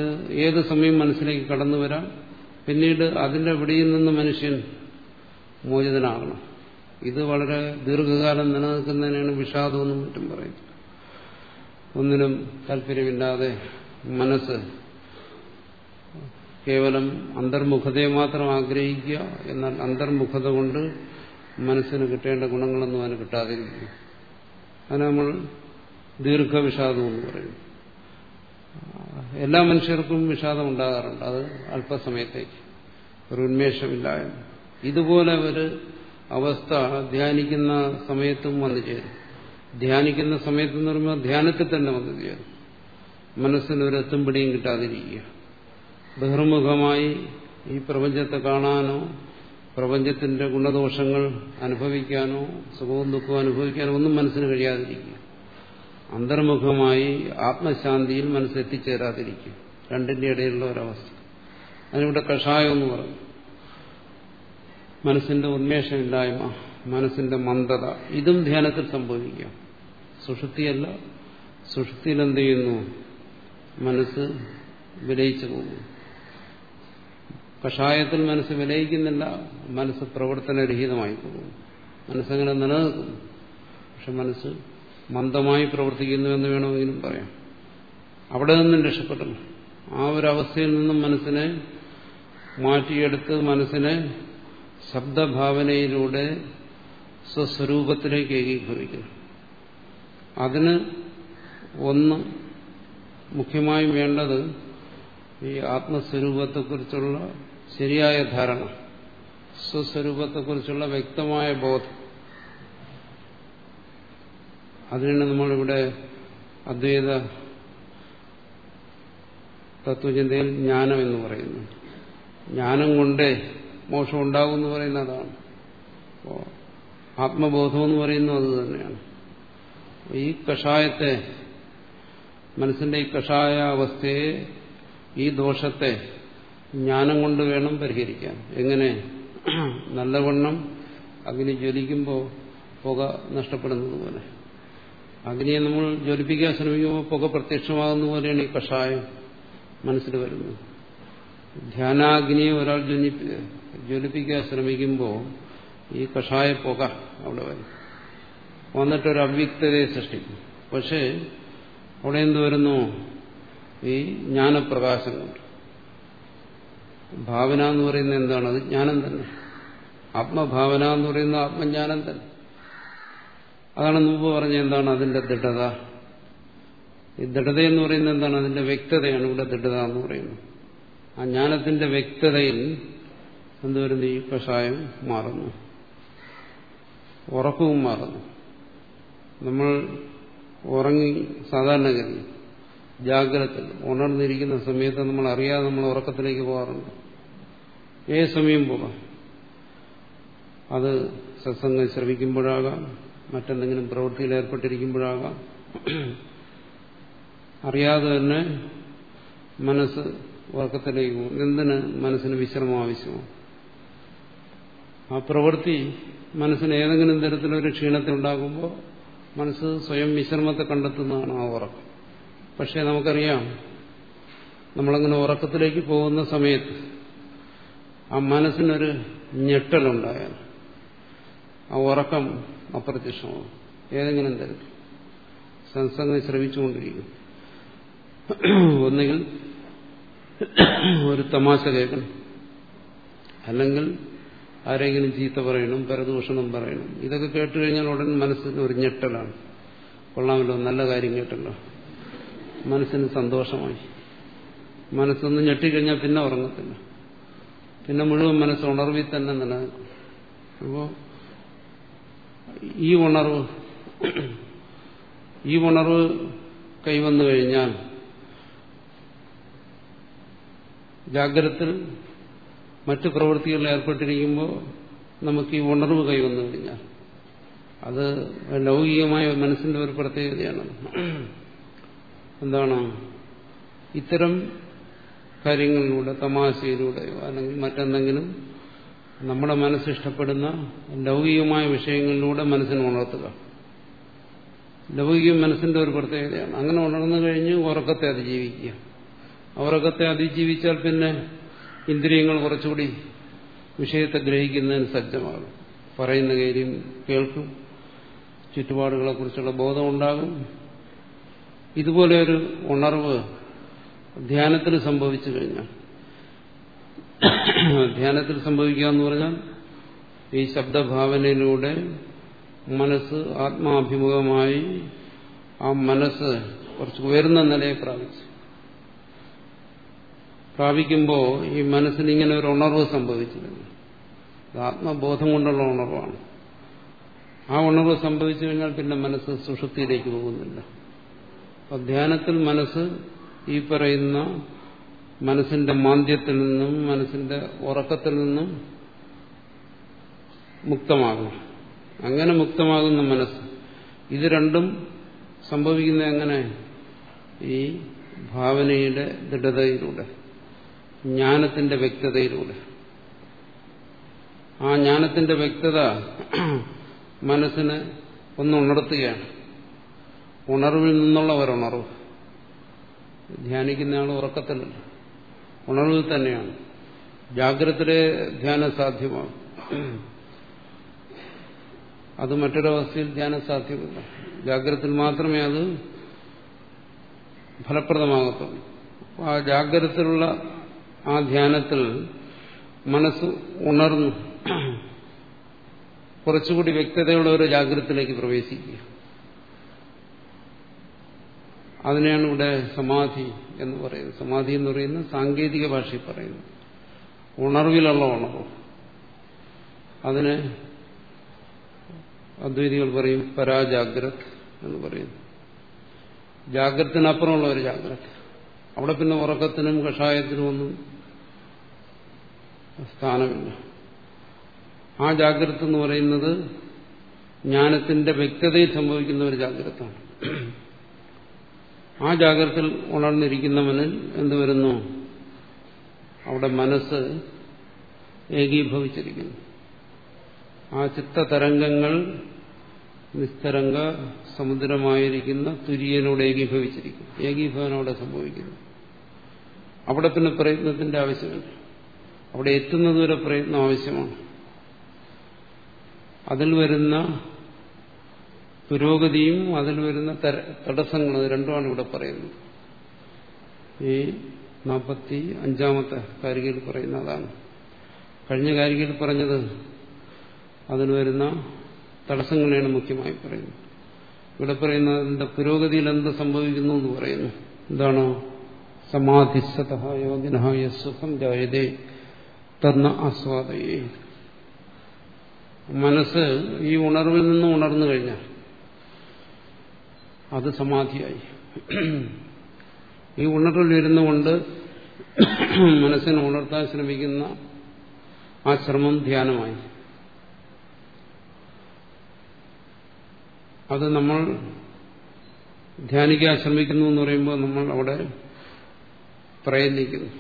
ഏത് സമയം മനസ്സിലേക്ക് കടന്നു വരാം പിന്നീട് അതിന്റെ വിടിയിൽ നിന്ന് മനുഷ്യൻ മോചിതനാകണം. ഇത് വളരെ ദീർഘകാലം നിലനിൽക്കുന്നതിനാണ് വിഷാദമെന്നും മറ്റും പറയുന്നത് ഒന്നിനും താല്പര്യമില്ലാതെ മനസ്സ് കേവലം അന്തർമുഖതയെ മാത്രം ആഗ്രഹിക്കുക എന്നാൽ അന്തർമുഖത കൊണ്ട് മനസ്സിന് കിട്ടേണ്ട ഗുണങ്ങളൊന്നും അതിന് കിട്ടാതിരിക്കുക അതിന് നമ്മൾ ദീർഘവിഷാദം എന്ന് പറയും എല്ലാ മനുഷ്യർക്കും വിഷാദം ഉണ്ടാകാറുണ്ട്. അത് അല്പസമയത്തേക്ക്. ഒരു ഉന്മേഷമില്ലായ്മ ഇതുപോലെ ഒരു അവസ്ഥ ധ്യാനിക്കുന്ന സമയത്തും വന്നു ചേരും. ധ്യാനിക്കുന്ന സമയത്ത് എന്ന് പറയുമ്പോൾ ധ്യാനത്തിൽ തന്നെ വന്നു ചേരും. മനസ്സിനൊരു എത്തും പിടിയും കിട്ടാതിരിക്കുക. ബഹിർമുഖമായി ഈ പ്രപഞ്ചത്തെ കാണാനോ പ്രപഞ്ചത്തിന്റെ ഗുണദോഷങ്ങൾ അനുഭവിക്കാനോ സുഖവും ദുഃഖവും അനുഭവിക്കാനോ ഒന്നും മനസ്സിന് കഴിയാതിരിക്കുക. അന്തർമുഖമായി ആത്മശാന്തിയിൽ മനസ്സെത്തിച്ചേരാതിരിക്കും രണ്ടിന്റെ ഇടയിലുള്ള ഒരവസ്ഥ. അതിനിവിടെ കഷായം എന്ന് പറഞ്ഞു. മനസ്സിന്റെ ഉന്മേഷമില്ലായ്മ മനസ്സിന്റെ മന്ദത ഇതും ധ്യാനത്തിൽ സംഭവിക്കാം. സുഷുപ്തിയല്ല. സുഷുപ്തിയിൽ എന്ത് ചെയ്യുന്നു? മനസ്സ് വിലയിച്ചു പോകുന്നു. കഷായത്തിൽ മനസ്സ് വിലയിക്കുന്നില്ല. മനസ്സ് പ്രവർത്തനരഹിതമായി പോകുന്നു. മനസ്സങ്ങനെ നിലനിൽക്കുന്നു. പക്ഷെ മനസ്സ് മന്ദമായി പ്രവർത്തിക്കുന്നു എന്ന് വേണമെങ്കിലും പറയാം അവിടെ നിന്നും രക്ഷപ്പെടണം. ആ ഒരു അവസ്ഥയിൽ നിന്നും മനസ്സിനെ മാറ്റിയെടുത്ത് മനസ്സിനെ ശബ്ദഭാവനയിലൂടെ സ്വസ്വരൂപത്തിലേക്ക് ഏകീഭവിക്കണം അതിന് ഒന്ന് മുഖ്യമായും വേണ്ടത് ഈ ആത്മസ്വരൂപത്തെക്കുറിച്ചുള്ള ശരിയായ ധാരണ സ്വസ്വരൂപത്തെക്കുറിച്ചുള്ള വ്യക്തമായ ബോധം. അതിനാണ് നമ്മളിവിടെ അദ്വൈത തത്വചിന്തയിൽ ജ്ഞാനം എന്ന് പറയുന്നു. ജ്ഞാനം കൊണ്ടേ മോഷം ഉണ്ടാകും എന്ന് പറയുന്ന അതാണ്. ആത്മബോധം എന്ന് പറയുന്നത് അത് തന്നെയാണ്. ഈ കഷായത്തെ മനസ്സിന്റെ ഈ കഷായ അവസ്ഥയെ ഈ ദോഷത്തെ ജ്ഞാനം കൊണ്ട് വേണം പരിഹരിക്കാൻ. എങ്ങനെ? നല്ലവണ്ണം അഗ്നി ജ്വലിക്കുമ്പോൾ പുക നഷ്ടപ്പെടുന്നത് പോലെ. അഗ്നിയെ നമ്മൾ ജ്വലിപ്പിക്കാൻ ശ്രമിക്കുമ്പോൾ പുക പ്രത്യക്ഷമാകുന്ന പോലെയാണ് ഈ കഷായം മനസ്സിൽ വരുന്നത്. ധ്യാനാഗ്നിയെ ഒരാൾ ജ്വലിപ്പിക്കാൻ ശ്രമിക്കുമ്പോൾ ഈ കഷായ പുക അവിടെ വരും. വന്നിട്ടൊരു അവ്യക്തതയെ സൃഷ്ടിക്കും. പക്ഷേ അവിടെ എന്ത് വരുന്നു? ഈ ജ്ഞാനപ്രകാശം കൊണ്ട്. ഭാവന എന്ന് പറയുന്നത് എന്താണ്? അത് ജ്ഞാനം തന്നെ. ആത്മഭാവന എന്ന് പറയുന്നത് ആത്മജ്ഞാനം തന്നെ. അതാണ് മുമ്പ് പറഞ്ഞ എന്താണ് അതിന്റെ ദൃഢത. ഈ ദൃഢത എന്ന് പറയുന്നത് എന്താണ്? അതിന്റെ വ്യക്തതയാണ് ഇവിടെ ദൃഢത എന്ന് പറയുന്നത്. ആ ജ്ഞാനത്തിന്റെ വ്യക്തതയിൽ എന്തുവരുന്നു ഈ കഷായം മാറുന്നു. ഉറക്കവും മാറുന്നു. നമ്മൾ ഉറങ്ങി സാധാരണഗതി ജാഗ്രത ഉണർന്നിരിക്കുന്ന സമയത്ത് നമ്മൾ അറിയാതെ നമ്മൾ ഉറക്കത്തിലേക്ക് പോകാറുണ്ട്. ഏത് സമയം പോകാം? അത് സത്സംഗം ശ്രവിക്കുമ്പോഴാകാം മറ്റെന്തെങ്കിലും പ്രവൃത്തിയിൽ ഏർപ്പെട്ടിരിക്കുമ്പോഴാകാം അറിയാതെ തന്നെ മനസ്സ് ഉറക്കത്തിലേക്ക് പോകും. എന്തിന് മനസ്സിന് വിശ്രമം ആവശ്യമാണ് ആ പ്രവൃത്തി മനസ്സിന് ഏതെങ്കിലും തരത്തിലൊരു ക്ഷീണത്തെ ഉണ്ടാകുമ്പോൾ മനസ്സ് സ്വയം വിശ്രമത്തെ കണ്ടെത്തുന്നതാണ് ആ ഉറക്കം. പക്ഷെ നമുക്കറിയാം നമ്മളങ്ങനെ ഉറക്കത്തിലേക്ക് പോകുന്ന സമയത്ത് ആ മനസ്സിനൊരു ഞെട്ടലുണ്ടായാൽ ആ ഉറക്കം അപ്രത്യക്ഷമാവും. ഏതെങ്കിലും തരത്തിൽ. സത്സംഗം ശ്രമിച്ചുകൊണ്ടിരിക്കും ഒന്നുകിൽ ഒരു തമാശ കേൾക്കണം. അല്ലെങ്കിൽ ആരെങ്കിലും ചീത്ത പറയണം പരദൂഷണം പറയണം. ഇതൊക്കെ കേട്ട് കഴിഞ്ഞാൽ ഉടൻ മനസ്സിന് ഒരു ഞെട്ടലാണ്. കൊള്ളാമല്ലോ നല്ല കാര്യം കേട്ടല്ലോ. മനസ്സിന് സന്തോഷമായി. മനസ്സൊന്ന് ഞെട്ടിക്കഴിഞ്ഞാൽ പിന്നെ ഉറങ്ങത്തില്ല. പിന്നെ മുഴുവൻ മനസ്സ് ഉണർവിൽ തന്നെ നിലനിൽക്കും. അപ്പോൾ ഈ ഉണർവ് ഈ ഉണർവ് കൈവന്നു കഴിഞ്ഞാൽ ജാഗ്രത മറ്റു പ്രവൃത്തികളിൽ ഏർപ്പെട്ടിരിക്കുമ്പോൾ നമുക്ക് ഈ ഉണർവ് കൈവന്നു കഴിഞ്ഞാൽ അത് ലൗകികമായ മനസ്സിന്റെ ഒരു പ്രത്യേകതയാണ്. എന്താണ്? ഇത്തരം കാര്യങ്ങളിലൂടെ തമാശയിലൂടെയോ അല്ലെങ്കിൽ മറ്റെന്തെങ്കിലും നമ്മുടെ മനസ്സിഷ്ടപ്പെടുന്ന ലൗകികമായ വിഷയങ്ങളിലൂടെ മനസ്സിനെ ഉണർത്തുക. ലൗകിക മനസ്സിന്റെ ഒരു പ്രത്യേകതയാണ്. അങ്ങനെ ഉണർന്നു കഴിഞ്ഞ് ഉറക്കത്തെ അതിജീവിക്കുക. ഉറക്കത്തെ അതിജീവിച്ചാൽ പിന്നെ ഇന്ദ്രിയങ്ങൾ കുറച്ചുകൂടി വിഷയത്തെ ഗ്രഹിക്കുന്നതിന് സജ്ജമാകും. പറയുന്ന കാര്യം കേൾക്കും. ചുറ്റുപാടുകളെക്കുറിച്ചുള്ള ബോധമുണ്ടാകും ഇതുപോലെ ഒരു ഉണർവ് ധ്യാനത്തിന് സംഭവിച്ചു കഴിഞ്ഞാൽ ധ്യാനത്തിൽ സംഭവിക്കുക എന്ന് പറഞ്ഞാൽ ഈ ശബ്ദഭാവനയിലൂടെ മനസ്സ് ആത്മാഭിമുഖമായി ആ മനസ്സ് കുറച്ച് ഉയർന്ന നിലയെ പ്രാപിച്ചു. പ്രാപിക്കുമ്പോൾ ഈ മനസ്സിന് ഇങ്ങനെ ഒരു ഉണർവ് സംഭവിച്ചിരുന്നു. ആത്മബോധം കൊണ്ടുള്ള ഉണർവാണ്. ആ ഉണർവ് സംഭവിച്ചു കഴിഞ്ഞാൽ പിന്നെ മനസ്സ് സുഷുപ്തിയിലേക്ക് പോകുന്നില്ല. അപ്പൊ ധ്യാനത്തിൽ മനസ്സ് ഈ പറയുന്ന മനസ്സിന്റെ മാന്ദ്യത്തിൽ നിന്നും മനസ്സിന്റെ ഉറക്കത്തിൽ നിന്നും മുക്തമാകും. അങ്ങനെ മുക്തമാകുന്ന മനസ്സ്. ഇത് രണ്ടും സംഭവിക്കുന്ന എങ്ങനെ? ഈ ഭാവനയുടെ ദൃഢതയിലൂടെ ജ്ഞാനത്തിന്റെ വ്യക്തതയിലൂടെ. ആ ജ്ഞാനത്തിന്റെ വ്യക്തത (clears throat) മനസ്സിന് ഒന്ന് ഉണർത്തുകയാണ്. ഉണർവിൽ നിന്നുള്ള ഒരുണർവ് ധ്യാനിക്കുന്നയാൾ ഉറക്കത്തിലല്ല ഉണർവിൽ തന്നെയാണ്. ജാഗ്രത ധ്യാനം സാധ്യമാണ്. അത് മറ്റൊരവസ്ഥയിൽ ധ്യാനം സാധ്യമല്ല. ജാഗ്രതത്തിൽ മാത്രമേ അത് ഫലപ്രദമാകത്തുള്ളൂ. ആ ജാഗ്രതത്തിലുള്ള ആ ധ്യാനത്തിൽ മനസ്സ് ഉണർന്നു കുറച്ചുകൂടി വ്യക്തതയുള്ള ഒരു ജാഗ്രതത്തിലേക്ക് പ്രവേശിക്കുക. അതിനെയാണ് ഇവിടെ സമാധി എന്ന് പറയുന്നത്. സമാധി എന്ന് പറയുന്നത് സാങ്കേതിക ഭാഷയിൽ പറയുന്നു. ഉണർവിലുള്ള ഉണർവ് അതിന് അദ്വൈതികൾ പറയും പരാജാഗ്രത് എന്ന് പറയുന്നു. ജാഗ്രതത്തിനപ്പുറമുള്ള ഒരു ജാഗ്രത. അവിടെ പിന്നെ ഉറക്കത്തിനും കഷായത്തിനും ഒന്നും സ്ഥാനമില്ല. ആ ജാഗ്രത എന്ന് പറയുന്നത് ജ്ഞാനത്തിന്റെ വ്യക്തതയിൽ സംഭവിക്കുന്ന ഒരു ജാഗ്രതാണ് ആ ജാഗ്രതയിൽ ഉണർന്നിരിക്കുന്നവന് എന്ത് വരുന്നു? അവിടെ മനസ്സ് ഏകീഭവിച്ചിരിക്കുന്നു. ആ ചിത്തതരംഗങ്ങൾ നിസ്തരംഗ സമുദ്രമായിരിക്കുന്ന തുര്യനോട് ഏകീഭവിച്ചിരിക്കും ഏകീഭവനം അവിടെ സംഭവിക്കുന്നു. അവിടെ പിന്നെ പ്രയത്നത്തിന്റെ ആവശ്യമില്ല. അവിടെ എത്തുന്നതുവരെ പ്രയത്നം ആവശ്യമാണ്. അതിൽ വരുന്ന പുരോഗതിയും അതിൽ വരുന്ന തടസ്സങ്ങൾ രണ്ടുമാണ് ഇവിടെ പറയുന്നത്. ഈ നാൽപ്പത്തി അഞ്ചാമത്തെ കാരികയിൽ പറയുന്ന അതാണ്. കഴിഞ്ഞ കാരികയിൽ പറഞ്ഞത് അതിന് വരുന്ന തടസ്സങ്ങളെയാണ് മുഖ്യമായി പറയുന്നത്. ഇവിടെ പറയുന്നത് അതിന്റെ പുരോഗതിയിൽ എന്ത് സംഭവിക്കുന്നു എന്ന് പറയുന്നു. എന്താണോ? സമാധിസ്ഥത യോഗിന സുഖം ജായതേ തന്ന ആസ്വാദയേ. മനസ്സ് ഈ ഉണർവിൽ നിന്ന് ഉണർന്നു കഴിഞ്ഞാൽ അത് സമാധിയായി. ഈ ഉണർവിൽ ഇരുന്നുകൊണ്ട് മനസ്സിനെ ഉണർത്താൻ ശ്രമിക്കുന്ന ആ ശ്രമം ധ്യാനമായി. അത് നമ്മൾ ധ്യാനിക്കാൻ ശ്രമിക്കുന്നു എന്ന് പറയുമ്പോൾ നമ്മൾ അവിടെ പ്രയത്നിക്കുന്നു.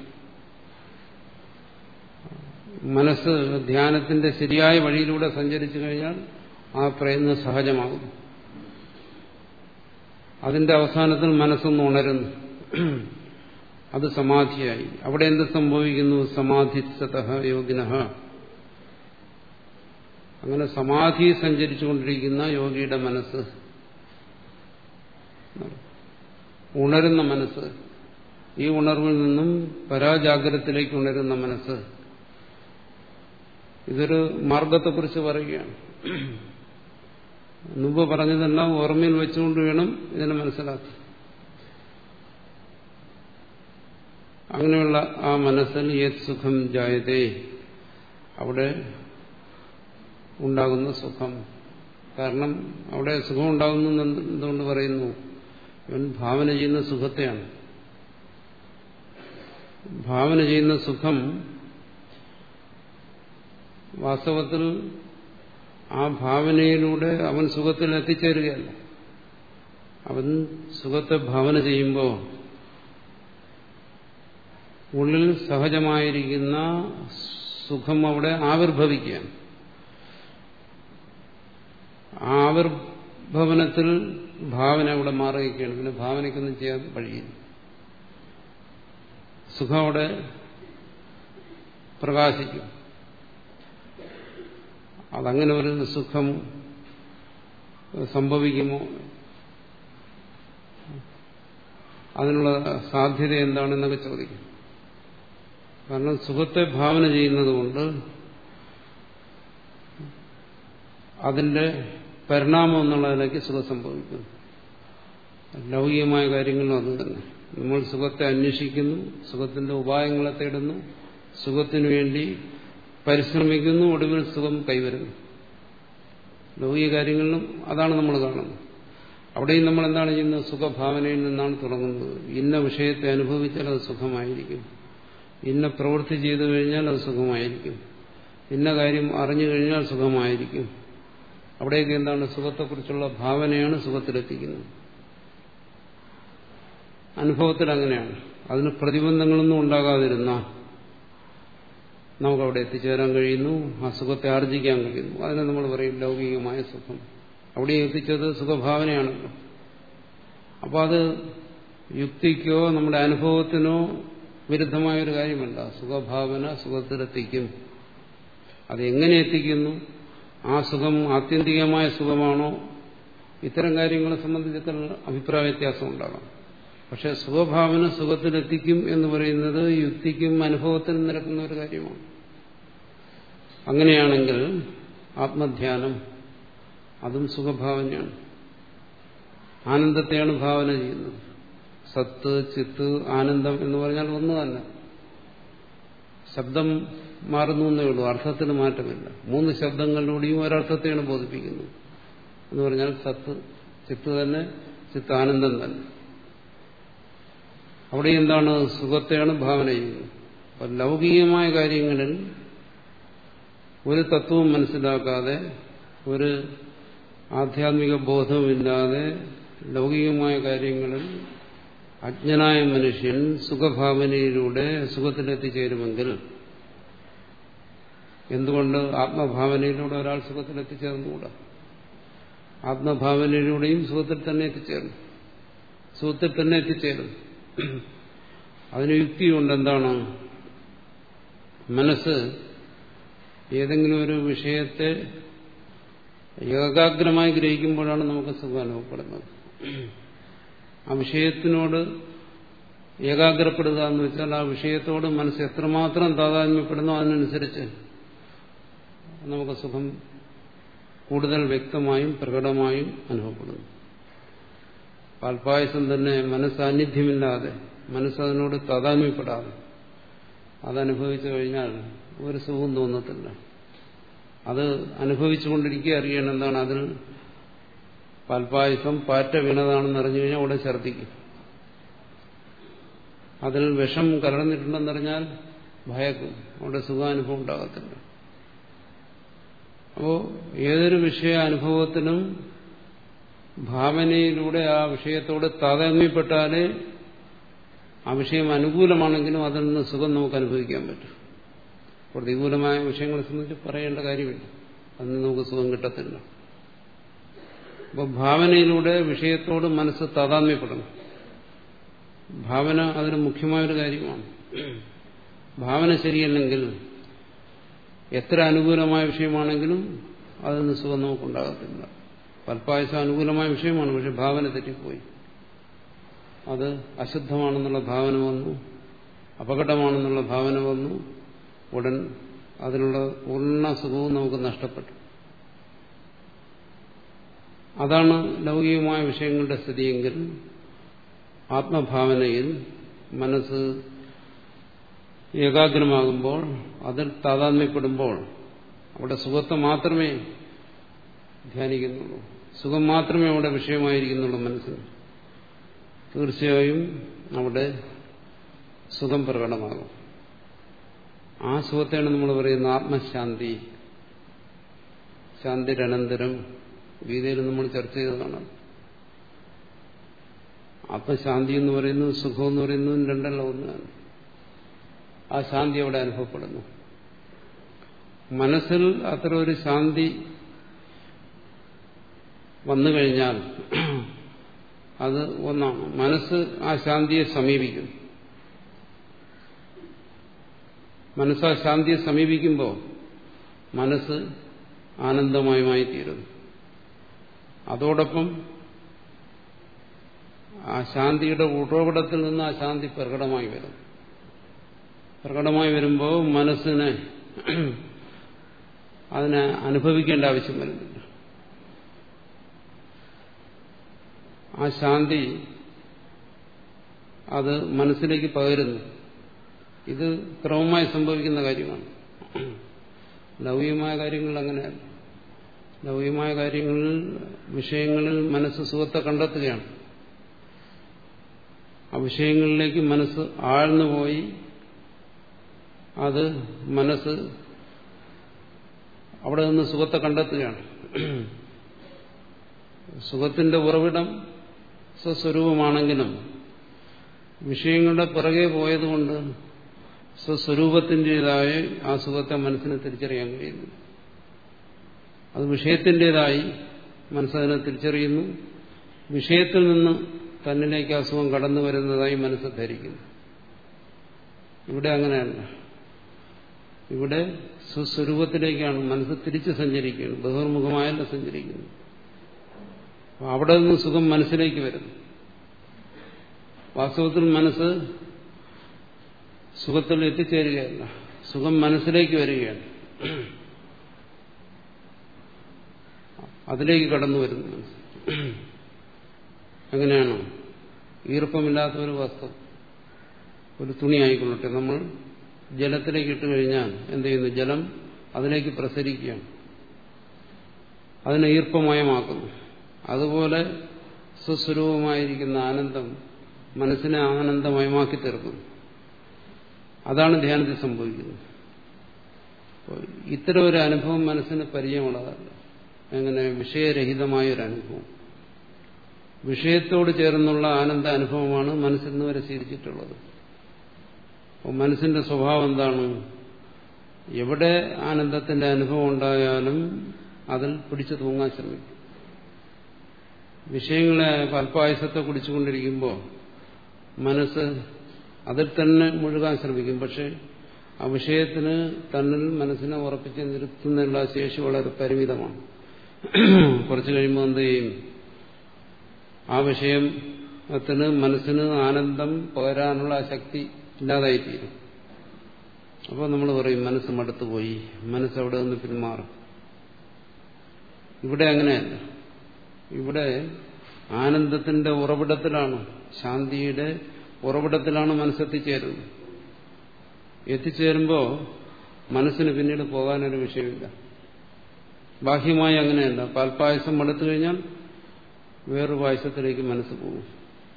മനസ്സ് ധ്യാനത്തിന്റെ ശരിയായ വഴിയിലൂടെ സഞ്ചരിച്ചു കഴിഞ്ഞാൽ ആ പ്രയത്നം സഹജമാകും അതിന്റെ അവസാനത്തിൽ മനസ്സൊന്ന് ഉണരുന്നു. അത് സമാധിയായി. അവിടെ എന്ത് സംഭവിക്കുന്നു? സമാധിസ്ഥത യോഗിന. അങ്ങനെ സമാധി സഞ്ചരിച്ചുകൊണ്ടിരിക്കുന്ന യോഗിയുടെ മനസ്സ്. ഉണരുന്ന മനസ്സ്. ഈ ഉണർവിൽ നിന്നും പരാജാഗ്രതത്തിലേക്ക് ഉണരുന്ന മനസ്സ്. ഇതൊരു മാർഗത്തെക്കുറിച്ച് പറയുകയാണ്. മുമ്പ് പറഞ്ഞതെല്ലാം ഓർമ്മയിൽ വെച്ചുകൊണ്ട് വേണം ഇതിനെ മനസ്സിലാക്കി അങ്ങനെയുള്ള ആ മനസ്സിൽ ഏത് സുഖം ജായതേ? അവിടെ ഉണ്ടാകുന്ന സുഖം. കാരണം അവിടെ സുഖം ഉണ്ടാകുന്നു എന്തുകൊണ്ട് പറയുന്നു? ഇവൻ ഭാവന ചെയ്യുന്ന സുഖത്തെയാണ്. ഭാവന ചെയ്യുന്ന സുഖം വാസ്തവത്തിൽ ആ ഭാവനയിലൂടെ അവൻ സുഖത്തിൽ എത്തിച്ചേരുകയല്ല. അവൻ സുഖത്തെ ഭാവന ചെയ്യുമ്പോൾ ഉള്ളിൽ സഹജമായിരിക്കുന്ന സുഖം അവിടെ ആവിർഭവിക്കുകയാണ്. ആവിർഭവനത്തിൽ ഭാവന അവിടെ മാറുകയാണ്. പിന്നെ ഭാവനയ്ക്കൊന്നും ചെയ്യാൻ കഴിയില്ല സുഖം അവിടെ പ്രകാശിക്കും. അതങ്ങനെ ഒരു സുഖം സംഭവിക്കുമോ? അതിനുള്ള സാധ്യത എന്താണെന്നൊക്കെ ചോദിക്കും. കാരണം സുഖത്തെ ഭാവന ചെയ്യുന്നതുകൊണ്ട് അതിന്റെ പരിണാമം എന്നുള്ളതിലേക്ക് സുഖം സംഭവിക്കുന്നു. ലൗകികമായ കാര്യങ്ങളും അത് തന്നെ. നമ്മൾ സുഖത്തെ അന്വേഷിക്കുന്നു സുഖത്തിന്റെ ഉപായങ്ങളെ തേടുന്നു സുഖത്തിനു വേണ്ടി പരിശ്രമിക്കുന്നു ഒടുവിൽ സുഖം കൈവരുന്നു. ലൗകിക കാര്യങ്ങളിലും അതാണ് നമ്മൾ കാണുന്നത്. അവിടെയും നമ്മൾ എന്താണ് ചെയ്യുന്നത്? സുഖഭാവനയിൽ നിന്നാണ് തുടങ്ങുന്നത്. ഇന്ന വിഷയത്തെ അനുഭവിച്ചാൽ അത് സുഖമായിരിക്കും. ഇന്ന പ്രവൃത്തി ചെയ്തു കഴിഞ്ഞാൽ അത് സുഖമായിരിക്കും. ഇന്ന കാര്യം അറിഞ്ഞു കഴിഞ്ഞാൽ സുഖമായിരിക്കും. അവിടെയൊക്കെ എന്താണ്? സുഖത്തെക്കുറിച്ചുള്ള ഭാവനയാണ് സുഖത്തിലെത്തിക്കുന്നത്. അനുഭവത്തിൽ അങ്ങനെയാണ്. അതിന് പ്രതിബന്ധങ്ങളൊന്നും ഉണ്ടാകാതിരുന്ന നമുക്കവിടെ എത്തിച്ചേരാൻ കഴിയുന്നു ആ സുഖത്തെ ആർജിക്കാൻ കഴിയുന്നു. അതിനെ നമ്മൾ പറയും ലൗകികമായ സുഖം. അവിടെ എത്തിച്ചത് സുഖഭാവനയാണല്ലോ അപ്പോൾ അത് യുക്തിക്കോ നമ്മുടെ അനുഭവത്തിനോ വിരുദ്ധമായൊരു കാര്യമല്ല. സുഖഭാവന സുഖത്തിലെത്തിക്കും. അത് എങ്ങനെ എത്തിക്കുന്നു? ആ സുഖം ആത്യന്തികമായ സുഖമാണോ? ഇത്തരം കാര്യങ്ങളെ സംബന്ധിച്ചിട്ടുള്ള അഭിപ്രായ വ്യത്യാസം ഉണ്ടാകാം. പക്ഷെ സുഖഭാവന സുഖത്തിലെത്തിക്കും എന്ന് പറയുന്നത് യുക്തിക്കും അനുഭവത്തിനും നിരക്കുന്ന ഒരു കാര്യമാണ്. അങ്ങനെയാണെങ്കിൽ ആത്മധ്യാനം അതും സുഖഭാവനയാണ്. ആനന്ദത്തെയാണ് ഭാവന ചെയ്യുന്നത്. സത്ത് ചിത്ത് ആനന്ദം എന്ന് പറഞ്ഞാൽ ഒന്ന് തന്നെ ശബ്ദം മാറുന്നു എന്നേ ഉള്ളൂ. അർത്ഥത്തിന് മാറ്റമില്ല. മൂന്ന് ശബ്ദങ്ങളിലൂടെയും ഒരർത്ഥത്തെയാണ് ബോധിപ്പിക്കുന്നത്. എന്ന് പറഞ്ഞാൽ സത്ത് ചിത്ത് തന്നെ ചിത്താനന്ദം തന്നെ. അവിടെ എന്താണ് സുഖത്തെയാണ് ഭാവന ചെയ്യുന്നത്? അപ്പം ലൗകികമായ കാര്യങ്ങളിൽ ഒരു തത്വവും മനസ്സിലാക്കാതെ ഒരു ആധ്യാത്മിക ബോധവുമില്ലാതെ ലൗകികമായ കാര്യങ്ങളിൽ അജ്ഞനായ മനുഷ്യൻ സുഖഭാവനയിലൂടെ സുഖത്തിലെത്തിച്ചേരുമെങ്കിൽ എന്തുകൊണ്ട് ആത്മഭാവനയിലൂടെ ഒരാൾ സുഖത്തിലെത്തിച്ചേർന്നുകൂടാ? ആത്മഭാവനയിലൂടെയും സുഖത്തിൽ തന്നെ എത്തിച്ചേർന്നു. സുഖത്തിൽ തന്നെ എത്തിച്ചേരും അതിന് യുക്തിയുണ്ട് എന്താണ് മനസ്സ് ഏതെങ്കിലും ഒരു വിഷയത്തെ ഏകാഗ്രമായി ഗ്രഹിക്കുമ്പോഴാണ് നമുക്ക് സുഖം അനുഭവപ്പെടുന്നത്. ആ വിഷയത്തിനോട് ഏകാഗ്രപ്പെടുക എന്ന് വെച്ചാൽ ആ വിഷയത്തോട് മനസ്സ് എത്രമാത്രം താതാത്മ്യപ്പെടുന്നോ അതിനനുസരിച്ച് നമുക്ക് സുഖം കൂടുതൽ വ്യക്തമായും പ്രകടമായും അനുഭവപ്പെടുന്നു. പാൽപായസം തന്നെ മനസ്സാന്നിധ്യമില്ലാതെ മനസ്സതിനോട് താതാമ്യപ്പെടാതെ അതനുഭവിച്ചു കഴിഞ്ഞാൽ ഒരു സുഖം തോന്നത്തില്ല. അത് അനുഭവിച്ചുകൊണ്ടിരിക്കുക അറിയണം എന്താണ്? അതിൽ പാൽപായസം പാറ്റ വീണതാണെന്ന് അറിഞ്ഞു കഴിഞ്ഞാൽ അവിടെ ഛർദ്ദിക്കും. അതിൽ വിഷം കലർന്നിട്ടുണ്ടെന്നറിഞ്ഞാൽ ഭയക്കും. അവിടെ സുഖാനുഭവം ഉണ്ടാകത്തില്ല. അപ്പോ ഏതൊരു വിഷയ അനുഭവത്തിനും ഭാവനയിലൂടെ ആ വിഷയത്തോട് താതാത്മ്യപ്പെട്ടാലേ ആ വിഷയം അനുകൂലമാണെങ്കിലും അതിൽ നിന്ന് സുഖം നമുക്ക് അനുഭവിക്കാൻ പറ്റും. പ്രതികൂലമായ വിഷയങ്ങളെ സംബന്ധിച്ച് പറയേണ്ട കാര്യമില്ല. അതിന് നമുക്ക് സുഖം കിട്ടത്തില്ല. അപ്പോൾ ഭാവനയിലൂടെ വിഷയത്തോട് മനസ്സ് താതാത്മ്യപ്പെടണം. ഭാവന അതിന് മുഖ്യമായൊരു കാര്യമാണ്. ഭാവന ശരിയല്ലെങ്കിൽ എത്ര അനുകൂലമായ വിഷയമാണെങ്കിലും അതിൽ നിന്ന് സുഖം നമുക്കുണ്ടാകത്തില്ല. പൽപ്പായസം അനുകൂലമായ വിഷയമാണ് പക്ഷെ ഭാവന തെറ്റിപ്പോയി. അത് അശുദ്ധമാണെന്നുള്ള ഭാവന വന്നു അപകടമാണെന്നുള്ള ഭാവന വന്നു ഉടൻ അതിനുള്ള പൂർണ സുഖവും നമുക്ക് നഷ്ടപ്പെട്ടു. അതാണ് ലൗകികമായ വിഷയങ്ങളുടെ സ്ഥിതിയെങ്കിൽ ആത്മഭാവനയിൽ മനസ്സ് ഏകാഗ്രമാകുമ്പോൾ അതിൽ താതാത്മ്യപ്പെടുമ്പോൾ അവിടെ സുഖത്തെ മാത്രമേ ധ്യാനിക്കുന്നുള്ളൂ. സുഖം മാത്രമേ അവിടെ വിഷയമായിരിക്കുന്നുള്ളൂ മനസ്സിന് തീർച്ചയായും അവിടെ സുഖം പ്രകടമാകും. ആ സുഖത്തെയാണ് നമ്മൾ പറയുന്നത് ആത്മശാന്തി. ശാന്തിരനന്തരം ഗീതയിൽ നമ്മൾ ചർച്ച ചെയ്തതാണ്. ആത്മശാന്തി എന്ന് പറയുന്നത് സുഖം എന്ന് പറയുന്നതും രണ്ടല്ല ഒന്നാണ്. ആ ശാന്തി അവിടെ അനുഭവപ്പെടുന്നു. മനസ്സിൽ അത്ര ഒരു ശാന്തി വന്നു കഴിഞ്ഞാൽ അത് ഒന്നാണ്. മനസ്സ് ആ ശാന്തിയെ സമീപിക്കും. മനസ്സ് ആ ശാന്തിയെ സമീപിക്കുമ്പോൾ മനസ്സ് ആനന്ദമയമായി തീരുന്നു അതോടൊപ്പം ആ ശാന്തിയുടെ ഉറവിടത്തിൽ നിന്ന് ആ ശാന്തി പ്രകടമായി വരും. പ്രകടമായി വരുമ്പോൾ മനസ്സിന് അതിനെ അനുഭവിക്കേണ്ട ആവശ്യം വരുന്നില്ല. ആ ശാന്തി അത് മനസ്സിലേക്ക് പകരുന്നു. ഇത് ക്രമമായി സംഭവിക്കുന്ന കാര്യമാണ്. ലൗകികമായ കാര്യങ്ങളിൽ അങ്ങനെയല്ല. ലൗകികമായ കാര്യങ്ങളിൽ വിഷയങ്ങളിൽ മനസ്സ് സുഖത്തെ കണ്ടെത്തുകയാണ്. ആ വിഷയങ്ങളിലേക്ക് മനസ്സ് ആഴ്ന്നുപോയി അത് മനസ്സ് അവിടെ നിന്ന് സുഖത്തെ കണ്ടെത്തുകയാണ്. സുഖത്തിന്റെ ഉറവിടം സ്വസ്വരൂപമാണെങ്കിലും വിഷയങ്ങളുടെ പുറകെ പോയതുകൊണ്ട് സ്വസ്വരൂപത്തിന്റെതായ ആ സുഖത്തെ മനസ്സിന് തിരിച്ചറിയാൻ കഴിയുന്നു. അത് വിഷയത്തിന്റെതായി മനസ്സതിനെ തിരിച്ചറിയുന്നു. വിഷയത്തിൽ നിന്ന് തന്നിലേക്ക് അസുഖം കടന്നു വരുന്നതായി മനസ്സ് ധരിക്കുന്നു. ഇവിടെ അങ്ങനെയല്ല. ഇവിടെ സ്വസ്വരൂപത്തിലേക്കാണ് മനസ്സ് തിരിച്ച് സഞ്ചരിക്കുന്നത്. ബഹിർമുഖമായല്ല സഞ്ചരിക്കുന്നത്. അവിടെ നിന്ന് സുഖം മനസ്സിലേക്ക് വരുന്നു. വാസ്തവത്തിൽ മനസ്സ് സുഖത്തിൽ എത്തിച്ചേരുകയല്ല. സുഖം മനസ്സിലേക്ക് വരികയാണ്. അതിലേക്ക് കടന്നു വരുന്നു മനസ്സ്. എങ്ങനെയാണോ ഈർപ്പമില്ലാത്ത ഒരു വസ്തു ഒരു തുണി ആയിക്കൊള്ളട്ടെ. നമ്മൾ ജലത്തിലേക്ക് ഇട്ട് കഴിഞ്ഞാൽ എന്ത് ചെയ്യുന്നു? ജലം അതിലേക്ക് പ്രസരിക്കുകയാണ്. അതിനെ ഈർപ്പമയമാക്കുന്നു. അതുപോലെ സ്വസ്വരൂപമായിരിക്കുന്ന ആനന്ദം മനസ്സിനെ ആനന്ദമയമാക്കി തീർക്കുന്നു അതാണ് ധ്യാനത്തിൽ സംഭവിക്കുന്നത്. ഇത്തരം ഒരു അനുഭവം മനസ്സിന് പരിചയമുള്ളതല്ല. അങ്ങനെ വിഷയരഹിതമായ ഒരു അനുഭവം വിഷയത്തോട് ചേർന്നുള്ള ആനന്ദ അനുഭവമാണ് മനസ്സിൽ നിന്ന് വരെ ശീലിച്ചിട്ടുള്ളത് അപ്പോൾ മനസ്സിന്റെ സ്വഭാവം എന്താണ്? എവിടെ ആനന്ദത്തിന്റെ അനുഭവം ഉണ്ടായാലും അതിൽ പിടിച്ചു തൂങ്ങാൻ ശ്രമിക്കും. വിഷയങ്ങളെ പൽപ്പായസത്തെ കുടിച്ചുകൊണ്ടിരിക്കുമ്പോൾ മനസ്സ് അതിൽ തന്നെ മുഴുകാൻ ശ്രമിക്കും. പക്ഷെ ആ വിഷയത്തിന് തന്നിൽ മനസ്സിനെ ഉറപ്പിച്ച് നിർത്തുന്നതിനുള്ള ശേഷി വളരെ പരിമിതമാണ്. കുറച്ചു കഴിയുമ്പോൾ എന്ത് ചെയ്യും? ആ വിഷയത്തിന് മനസ്സിന് ആനന്ദം പകരാനുള്ള ശക്തി ഇല്ലാതായിത്തീരും. അപ്പോൾ നമ്മൾ പറയും മനസ്സ് മടുത്തുപോയി. മനസ്സ് അവിടെ നിന്ന് പിന്മാറും. ഇവിടെ അങ്ങനെയല്ല. ഇവിടെ ആനന്ദത്തിന്റെ ഉറവിടത്തിലാണ് ശാന്തിയുടെ ഉറവിടത്തിലാണ് മനസ്സെത്തിച്ചേരുന്നത്. എത്തിച്ചേരുമ്പോൾ മനസ്സിന് പിന്നീട് പോകാനൊരു വിഷയമില്ല. ബാഹ്യമായി അങ്ങനെയല്ല. പാൽപ്പായസം എടുത്തു കഴിഞ്ഞാൽ വേറൊരു പായസത്തിലേക്ക് മനസ്സ് പോകും.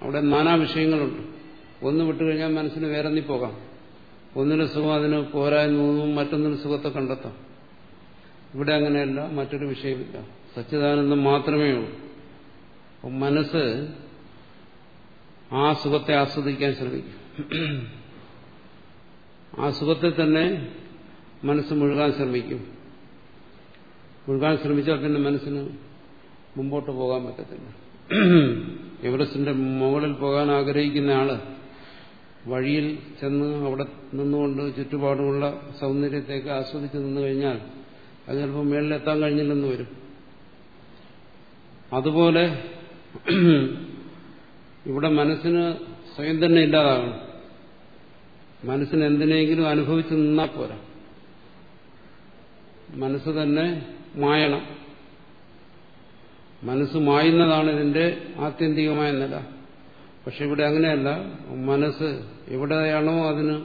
അവിടെ നാനാ വിഷയങ്ങളുണ്ട്. ഒന്ന് വിട്ടുകഴിഞ്ഞാൽ മനസ്സിന് വേറെ നീ പോകാം. ഒന്നിന് സുഖം അതിന് പോരായ്മ മറ്റൊന്നിന് സുഖത്തെ കണ്ടെത്താം. ഇവിടെ അങ്ങനെയല്ല മറ്റൊരു വിഷയമില്ല. സച്ചിദാനന്ദം മാത്രമേ ഉള്ളൂ. മനസ്സ് ആ സുഖത്തെ ആസ്വദിക്കാൻ ശ്രമിക്കും. ആ സുഖത്തെ തന്നെ മനസ്സ് മുഴുകാൻ ശ്രമിക്കും. മുഴുകാൻ ശ്രമിച്ചാൽ പിന്നെ മനസ്സിന് മുമ്പോട്ട് പോകാൻ പറ്റത്തില്ല. എവറസ്റ്റിന്റെ മുകളിൽ പോകാൻ ആഗ്രഹിക്കുന്ന ആൾ വഴിയിൽ ചെന്ന് അവിടെ നിന്നുകൊണ്ട് ചുറ്റുപാടുമുള്ള സൗന്ദര്യത്തേക്ക് ആസ്വദിച്ച് നിന്നു കഴിഞ്ഞാൽ അത് ചിലപ്പോൾ മേളിലെത്താൻ കഴിഞ്ഞില്ലെന്ന് വരും. അതുപോലെ ഇവിടെ മനസ്സിന് സ്വയം തന്നെ ഇല്ലാതാകണം. മനസ്സിന് എന്തിനെങ്കിലും അനുഭവിച്ചു നിന്നാൽ പോരാ. മനസ്സ് തന്നെ മായണം. മനസ്സ് മായുന്നതാണ് ഇതിന്റെ ആത്യന്തികമായ നില. പക്ഷെ ഇവിടെ അങ്ങനെയല്ല. മനസ്സ് എവിടെയാണോ അതിന്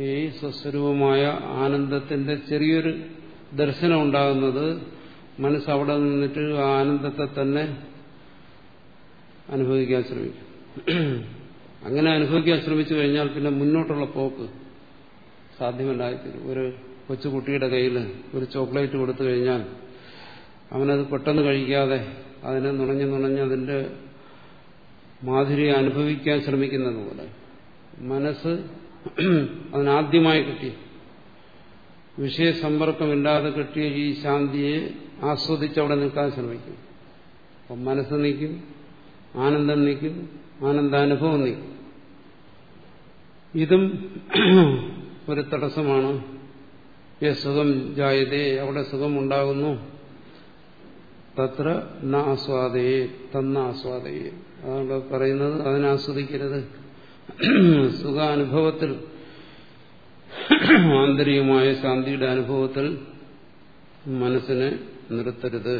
ഈ സ്വസ്വരൂപമായ ആനന്ദത്തിന്റെ ചെറിയൊരു ദർശനം ഉണ്ടാകുന്നത് മനസ്സ് അവിടെ നിന്നിട്ട് ആ ആനന്ദത്തെ തന്നെ അനുഭവിക്കാൻ ശ്രമിക്കും. അങ്ങനെ അനുഭവിക്കാൻ ശ്രമിച്ചു കഴിഞ്ഞാൽ പിന്നെ മുന്നോട്ടുള്ള പോക്ക് സാധ്യമല്ലായിരിക്കും. ഒരു കൊച്ചുകുട്ടിയുടെ കയ്യിൽ ഒരു ചോക്ലേറ്റ് കൊടുത്തു കഴിഞ്ഞാൽ അവനത് പെട്ടെന്ന് കഴിക്കാതെ അതിനെ നുണഞ്ഞ് നുണഞ്ഞ് അതിന്റെ മാധുര്യം അനുഭവിക്കാൻ ശ്രമിക്കുന്നത് പോലെ മനസ്സ് അതിനാദ്യമായി കിട്ടി. വിഷയസമ്പർക്കമില്ലാതെ കിട്ടിയ ഈ ശാന്തിയെ ആസ്വദിച്ച് അവിടെ നിൽക്കാൻ ശ്രമിക്കും. അപ്പം മനസ്സ് നിൽക്കും ആനന്ദം നിൽക്കും ആനന്ദാനുഭവം നിൽക്കും. ഇതും (clears throat) ഒരു തടസ്സമാണ്. സുഖം ജായതേ അവിടെ സുഖം ഉണ്ടാകുന്നു തത്ര ന ആസ്വാദയെ തന്ന ആസ്വാദയെ അതുകൊണ്ട് പറയുന്നത് അതിനാസ്വദിക്കരുത് (clears throat) സുഖാനുഭവത്തിൽ (coughs) ആന്തരികമായ ശാന്തിയുടെ അനുഭവത്തിൽ മനസ്സിനെ നിർത്തരുത്.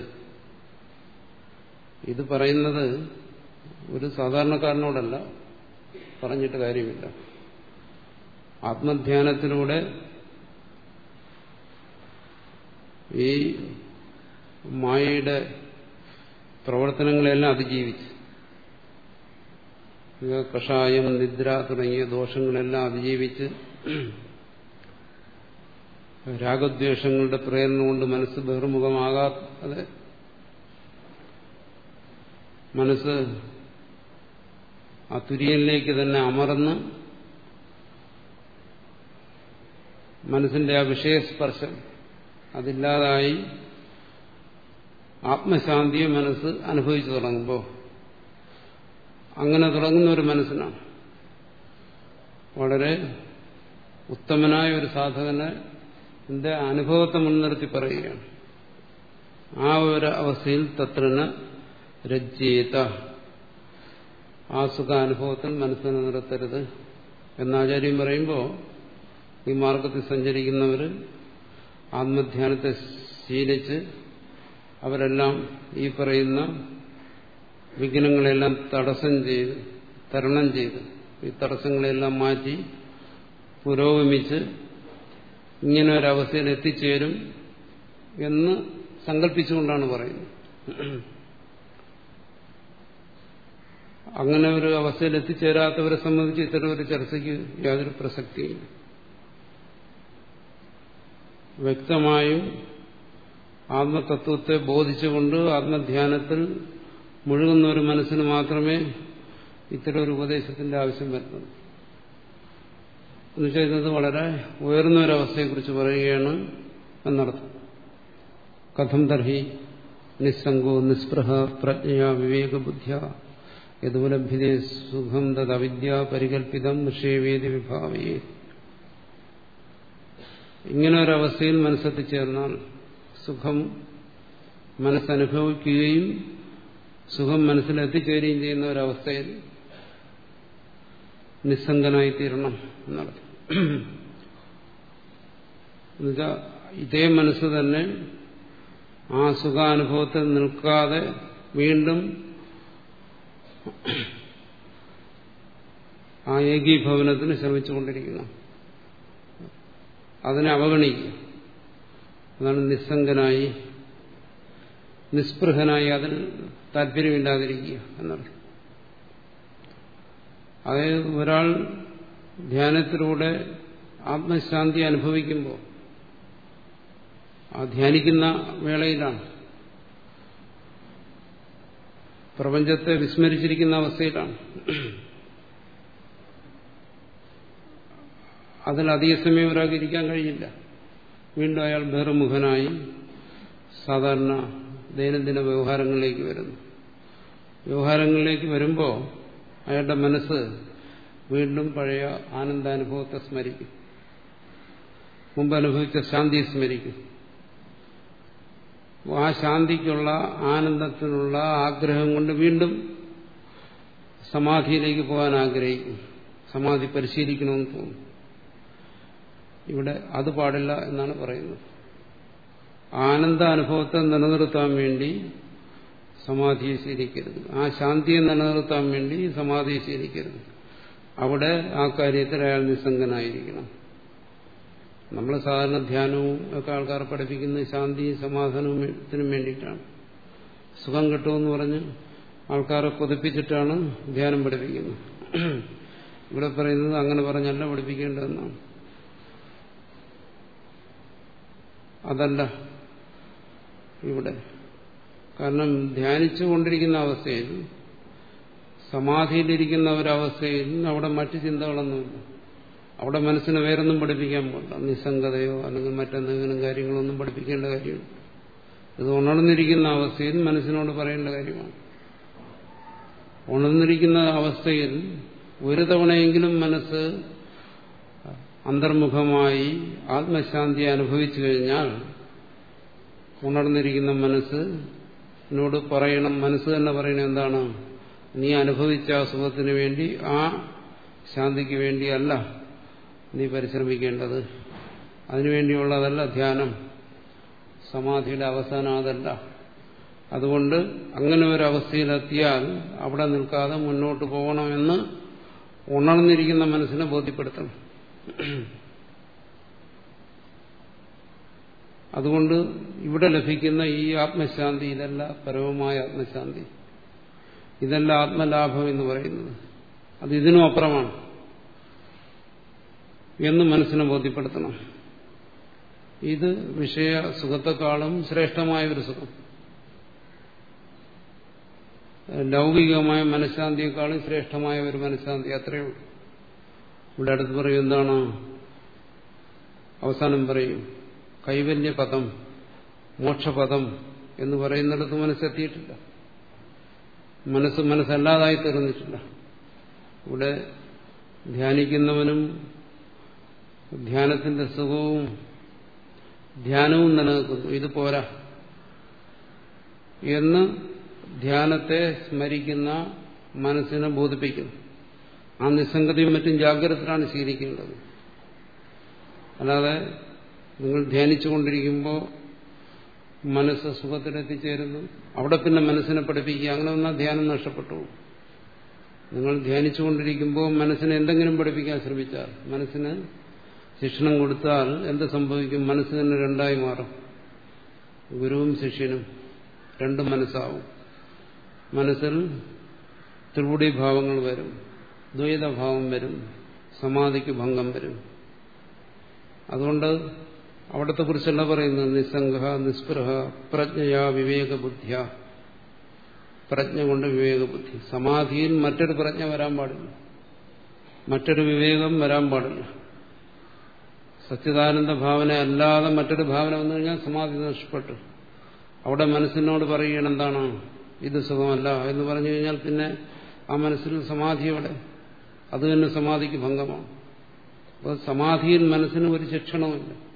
ഇത് പറയുന്നത് ഒരു സാധാരണക്കാരനോടല്ല പറഞ്ഞിട്ട് കാര്യമില്ല. ആത്മധ്യാനത്തിലൂടെ ഈ മായയുടെ പ്രവർത്തനങ്ങളെല്ലാം അതിജീവിച്ച് കഷായം നിദ്ര തുടങ്ങിയ ദോഷങ്ങളെല്ലാം അതിജീവിച്ച് രാഗദ്വേഷങ്ങളുടെ പ്രേരണ കൊണ്ട് മനസ്സ് ബഹിർമുഖമാകാതെ മനസ്സ് ആ തുര്യനിലേക്ക് തന്നെ അമർന്ന് മനസ്സിന്റെ ആ വിഷയസ്പർശം അതില്ലാതായി ആത്മശാന്തിയെ മനസ്സ് അനുഭവിച്ചു തുടങ്ങുമ്പോൾ അങ്ങനെ തുടങ്ങുന്ന ഒരു മനസ്സിനാണ്. വളരെ ഉത്തമനായ ഒരു സാധകനെ അനുഭവത്തെ മുൻനിർത്തി പറയുകയാണ്. ആ ഒരു അവസ്ഥയിൽ തത്രന് രജ്യേത. ആ സുഖാനുഭവത്തിൽ മനസ്സിനെ നിർത്തരുത്. എന്നാചാര്യം പറയുമ്പോൾ ഈ മാർഗത്തിൽ സഞ്ചരിക്കുന്നവർ ആത്മധ്യാനത്തെ ശീലിച്ച് അവരെല്ലാം ഈ പറയുന്ന വിഘ്നങ്ങളെല്ലാം തടസ്സം ചെയ്ത് തരണം ചെയ്ത് ഈ തടസ്സങ്ങളെല്ലാം മാറ്റി പുരോഗമിച്ച് ഇങ്ങനെ ഒരവസ്ഥയിൽ എത്തിച്ചേരും എന്ന് സങ്കല്പിച്ചുകൊണ്ടാണ് പറയുന്നത്. അങ്ങനെ ഒരു അവസ്ഥയിൽ എത്തിച്ചേരാത്തവരെ സംബന്ധിച്ച് ഇത്തരം ഒരു ചർച്ചയ്ക്ക് യാതൊരു പ്രസക്തിയില്ല. വ്യക്തമായും ആത്മതത്വത്തെ ബോധിച്ചുകൊണ്ട് ആത്മധ്യാനത്തിൽ മുഴുകുന്ന ഒരു മനസ്സിന് മാത്രമേ ഇത്തരം ഒരു ഉപദേശത്തിന്റെ ആവശ്യം വരുന്നുള്ളൂ. എന്നുവെച്ചാൽ ഇന്നത് വളരെ ഉയർന്ന ഒരവസ്ഥയെക്കുറിച്ച് പറയുകയാണ് എന്നർത്ഥം. കഥം തർഹി നിസ്സംഗോ നിസ്പൃഹ പ്രജ്ഞ വിവേകബുദ്ധ്യ. യതുലഭ്യതേ സുഖം തദ്വിദ്യ പരികല്പിതം നിഷേവേദി വിഭാവയെ ഇങ്ങനെ ഒരവസ്ഥയിൽ മനസ്സെത്തിച്ചേർന്നാൽ സുഖം മനസ്സനുഭവിക്കുകയും സുഖം മനസ്സിലെത്തിച്ചേരുകയും ചെയ്യുന്ന ഒരവസ്ഥയിൽ നിസ്സംഗനായിത്തീരണം എന്നർത്ഥം എന്നുവെച്ചാൽ ഇതേ മനസ്സ് തന്നെ ആ സുഖാനുഭവത്തിൽ നിൽക്കാതെ വീണ്ടും ആ ഏകീഭവനത്തിന് ശ്രമിച്ചുകൊണ്ടിരിക്കുന്നു. അതിനെ അവഗണിക്കുക. അതാണ് നിസ്സംഗനായി നിസ്പൃഹനായി അതിൽ താല്പര്യമില്ലാതിരിക്കുക എന്നർത്ഥം അതായത് ഒരാൾ ധ്യാനത്തിലൂടെ ആത്മശാന്തി അനുഭവിക്കുമ്പോൾ ആ ധ്യാനിക്കുന്ന വേളയിലാണ്. പ്രപഞ്ചത്തെ വിസ്മരിച്ചിരിക്കുന്ന അവസ്ഥയിലാണ്. അതിൽ അധിക സമയം ഒരാൾക്ക് ഇരിക്കാൻ കഴിയില്ല വീണ്ടും അയാൾ ബഹിർമുഖനായി സാധാരണ ദൈനംദിന വ്യവഹാരങ്ങളിലേക്ക് വരുന്നു. വ്യവഹാരങ്ങളിലേക്ക് വരുമ്പോൾ അയാളുടെ മനസ്സ് വീണ്ടും പഴയ ആനന്ദാനുഭവത്തെ സ്മരിക്കും. മുമ്പ് അനുഭവിച്ച ശാന്തിയെ സ്മരിക്കും. ആ ശാന്തിക്കുള്ള ആനന്ദത്തിനുള്ള ആഗ്രഹം കൊണ്ട് വീണ്ടും സമാധിയിലേക്ക് പോകാൻ ആഗ്രഹിക്കും. സമാധി പരിശീലിക്കണമെന്ന് തോന്നും. ഇവിടെ അത് പാടില്ല എന്നാണ് പറയുന്നത്. ആനന്ദ അനുഭവത്തെ നിലനിർത്താൻ വേണ്ടി സമാധിയെ ശീലിക്കരുത് ആ ശാന്തിയെ നിലനിർത്താൻ വേണ്ടി സമാധിയെ ശീലിക്കരുത് അവിടെ ആ കാര്യത്തിൽ അയാൾ നിസ്സംഗനായിരിക്കണം. നമ്മൾ സാധാരണ ധ്യാനവും ഒക്കെ ആൾക്കാർ പഠിപ്പിക്കുന്നത് ശാന്തിയും സമാധാനത്തിനും വേണ്ടിയിട്ടാണ്. സുഖം കിട്ടുമെന്ന് പറഞ്ഞ് ആൾക്കാരെ കൊതിപ്പിച്ചിട്ടാണ് ധ്യാനം പഠിപ്പിക്കുന്നത്. ഇവിടെ പറയുന്നത് അങ്ങനെ പറഞ്ഞല്ല പഠിപ്പിക്കേണ്ടതെന്നാണ്. അതല്ല ഇവിടെ കാരണം ധ്യാനിച്ചു കൊണ്ടിരിക്കുന്ന അവസ്ഥയിൽ സമാധിയിലിരിക്കുന്ന ഒരവസ്ഥയിൽ അവിടെ മറ്റു ചിന്തകളൊന്നുമില്ല. അവിടെ മനസ്സിനെ വേറൊന്നും പഠിപ്പിക്കാൻ പോകില്ല നിസ്സംഗതയോ അല്ലെങ്കിൽ മറ്റെന്തെങ്കിലും കാര്യങ്ങളൊന്നും പഠിപ്പിക്കേണ്ട കാര്യമില്ല. ഇത് ഉണർന്നിരിക്കുന്ന അവസ്ഥയിൽ മനസ്സിനോട് പറയേണ്ട കാര്യമാണ്. ഉണർന്നിരിക്കുന്ന അവസ്ഥയിൽ ഒരു തവണയെങ്കിലും മനസ്സ് അന്തർമുഖമായി ആത്മശാന്തി അനുഭവിച്ചു കഴിഞ്ഞാൽ ഉണർന്നിരിക്കുന്ന മനസ്സിനോട് പറയണം മനസ്സ് തന്നെ പറയണം എന്താണ്? നീ അനുഭവിച്ച ആ സുഖത്തിന് വേണ്ടി ആ ശാന്തിക്ക് വേണ്ടിയല്ല നീ പരിശ്രമിക്കേണ്ടത്. അതിനുവേണ്ടിയുള്ളതല്ല ധ്യാനം. സമാധിയുടെ അവസാനം അതല്ല. അതുകൊണ്ട് അങ്ങനെ ഒരു അവസ്ഥയിലെത്തിയാൽ അവിടെ നിൽക്കാതെ മുന്നോട്ട് പോകണമെന്ന് ഉണർന്നിരിക്കുന്ന മനസ്സിനെ ബോധ്യപ്പെടുത്തണം. അതുകൊണ്ട് ഇവിടെ ലഭിക്കുന്ന ഈ ആത്മശാന്തി ഇതല്ല പരമമായ ആത്മശാന്തി. ഇതല്ല ആത്മലാഭം എന്ന് പറയുന്നത്. അത് ഇതിനും അപ്പുറമാണ് എന്ന് മനസ്സിനെ ബോധ്യപ്പെടുത്തണം. ഇത് വിഷയ സുഖത്തെക്കാളും ശ്രേഷ്ഠമായ ഒരു സുഖം. ലൗകികമായ മനഃശാന്തിയെക്കാളും ശ്രേഷ്ഠമായ ഒരു മനഃശാന്തി അത്രയേ ഉള്ളൂ. ഇവിടെ അടുത്ത് പറയും എന്താണ്? അവസാനം പറയും കൈവല്യപദം മോക്ഷപദം എന്ന് പറയുന്നിടത്ത് മനസ്സെത്തിയിട്ടില്ല. മനസ്സ് മനസ്സല്ലാതായി തീർന്നിട്ടില്ല. ഇവിടെ ധ്യാനിക്കുന്നവനും ധ്യാനത്തിന്റെ സുഖവും ധ്യാനവും നിലനിൽക്കുന്നു. ഇത് പോരാ. എന്ന് ധ്യാനത്തെ സ്മരിക്കുന്ന മനസ്സിനെ ബോധിപ്പിക്കുന്നു. ആ നിസ്സംഗതയും മറ്റും ജാഗ്രതത്തിലാണ് ശീലിക്കേണ്ടത്. അല്ലാതെ നിങ്ങൾ ധ്യാനിച്ചുകൊണ്ടിരിക്കുമ്പോൾ മനസ്സ് സുഖത്തിലെത്തിച്ചേരുന്നു. അവിടെ പിന്നെ മനസ്സിനെ പഠിപ്പിക്കുക. അങ്ങനെ വന്നാൽ ധ്യാനം നഷ്ടപ്പെട്ടു. നിങ്ങൾ ധ്യാനിച്ചുകൊണ്ടിരിക്കുമ്പോൾ മനസ്സിനെ എന്തെങ്കിലും പഠിപ്പിക്കാൻ ശ്രമിച്ചാൽ മനസ്സിന് ശിക്ഷണം കൊടുത്താൽ എന്ത് സംഭവിക്കും? മനസ്സ് തന്നെ രണ്ടായി മാറും. ഗുരുവും ശിഷ്യനും രണ്ടും മനസ്സാവും. മനസ്സിൽ ത്രിപുടി ഭാവങ്ങൾ വരും. ദ്വൈതഭാവം വരും. സമാധിക്ക് ഭംഗം വരും. അതുകൊണ്ട് അവിടത്തെ കുറിച്ചല്ല പറയുന്നത്? നിസ്സംഗ നിസ്പൃഹ പ്രജ്ഞയാ വിവേകബുദ്ധിയ. പ്രജ്ഞ കൊണ്ട് വിവേകബുദ്ധി. സമാധിയിൽ മറ്റൊരു പ്രജ്ഞ വരാൻ പാടില്ല. മറ്റൊരു വിവേകം വരാൻ പാടില്ല. സച്ചിദാനന്ദ ഭാവന അല്ലാതെ മറ്റൊരു ഭാവന വന്നു കഴിഞ്ഞാൽ സമാധി നഷ്ടപ്പെട്ടു. അവിടെ മനസ്സിനോട് പറയുകയാണ് എന്താണ്? ഇത് സുഖമല്ല എന്ന് പറഞ്ഞു കഴിഞ്ഞാൽ പിന്നെ ആ മനസ്സിൽ സമാധിയോടെ അത് തന്നെ സമാധിക്ക് ഭംഗമാണ്. അപ്പോൾ സമാധിയിൽ മനസ്സിന് ഒരു ശിക്ഷണവുമില്ല.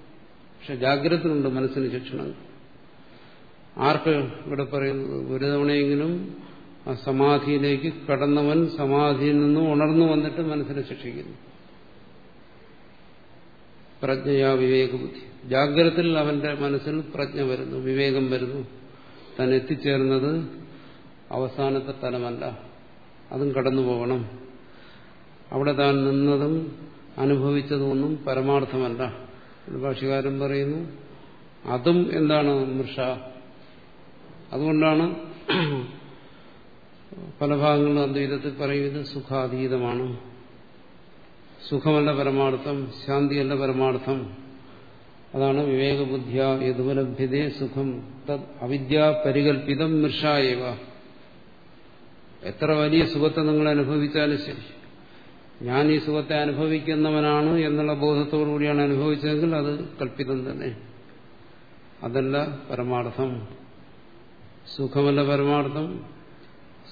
പക്ഷെ ജാഗ്രതത്തിനുണ്ട് മനസ്സിന് ശിക്ഷണം. ആർക്ക് ഇവിടെ പറയുന്നത്? ഒരു തവണയെങ്കിലും ആ സമാധിയിലേക്ക് കടന്നവൻ സമാധിയിൽ നിന്നും ഉണർന്നു വന്നിട്ട് മനസ്സിനെ ശിക്ഷിക്കുന്നു. പ്രജ്ഞയാ വിവേകബുദ്ധി. ജാഗ്രതയിൽ അവന്റെ മനസ്സിൽ പ്രജ്ഞ വരുന്നു വിവേകം വരുന്നു. താൻ എത്തിച്ചേർന്നത് അവസാനത്തെ തലമല്ല. അതും കടന്നു പോകണം. അവിടെ താൻ നിന്നതും അനുഭവിച്ചതൊന്നും പരമാർത്ഥമല്ല. ഭാഷകാരൻ പറയുന്നു അതും എന്താണ് മൃഷ? അതുകൊണ്ടാണ് പല ഭാഗങ്ങളും അദ്വൈതത്തിൽ പറയുന്നത് സുഖാതീതമാണ്. സുഖമല്ല പരമാർത്ഥം ശാന്തിയല്ല പരമാർത്ഥം. അതാണ് വിവേകബുദ്ധിയ യതുപലഭ്യതേ സുഖം തത് അവിദ്യ പരികൽപ്പിതം മൃഷായവ. എത്ര വലിയ സുഖത്തെ നിങ്ങൾ അനുഭവിച്ചാലും ശരി. ഞാൻ ഈ സുഖത്തെ അനുഭവിക്കുന്നവനാണ് എന്നുള്ള ബോധത്തോടു കൂടിയാണ് അനുഭവിച്ചതെങ്കിൽ അത് കൽപ്പിതം തന്നെ. അതല്ല പരമാർത്ഥം. സുഖമല്ല പരമാർത്ഥം.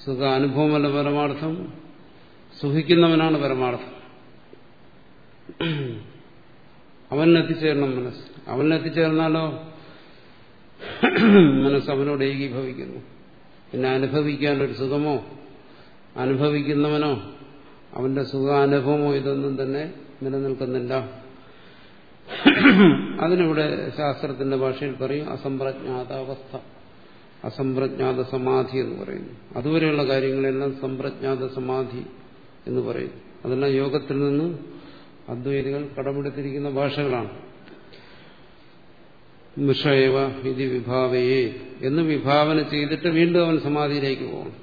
സുഖ അനുഭവമല്ല പരമാർത്ഥം. സുഖിക്കുന്നവനാണ് പരമാർത്ഥം. അവനെത്തിച്ചേരണം മനസ്സ്. അവനെത്തിച്ചേർന്നാലോ മനസ്സ് അവനോട് ഏകീഭവിക്കുന്നു. പിന്നെ അനുഭവിക്കാൻ ഒരു സുഖമോ? അനുഭവിക്കുന്നവനോ? അവന്റെ സുഖാനുഭവമോ ഇതൊന്നും തന്നെ നിലനിൽക്കുന്നില്ല. അതിനിവിടെ ശാസ്ത്രത്തിന്റെ ഭാഷയിൽ പറയും അസംപ്രജ്ഞാതാവസ്ഥ. അസംപ്രജ്ഞാത സമാധി എന്ന് പറയുന്നു. അതുവരെയുള്ള കാര്യങ്ങളെല്ലാം സംപ്രജ്ഞാത സമാധി എന്ന് പറയുന്നു. അതെല്ലാം യോഗത്തിൽ നിന്ന് അദ്വൈതികൾ കടമെടുത്തിരിക്കുന്ന ഭാഷകളാണ്. മിഷയവ ഇത് വിഭാവയെ എന്ന് വിഭാവന ചെയ്തിട്ട് വീണ്ടും അവൻ സമാധിയിലേക്ക് പോകണം.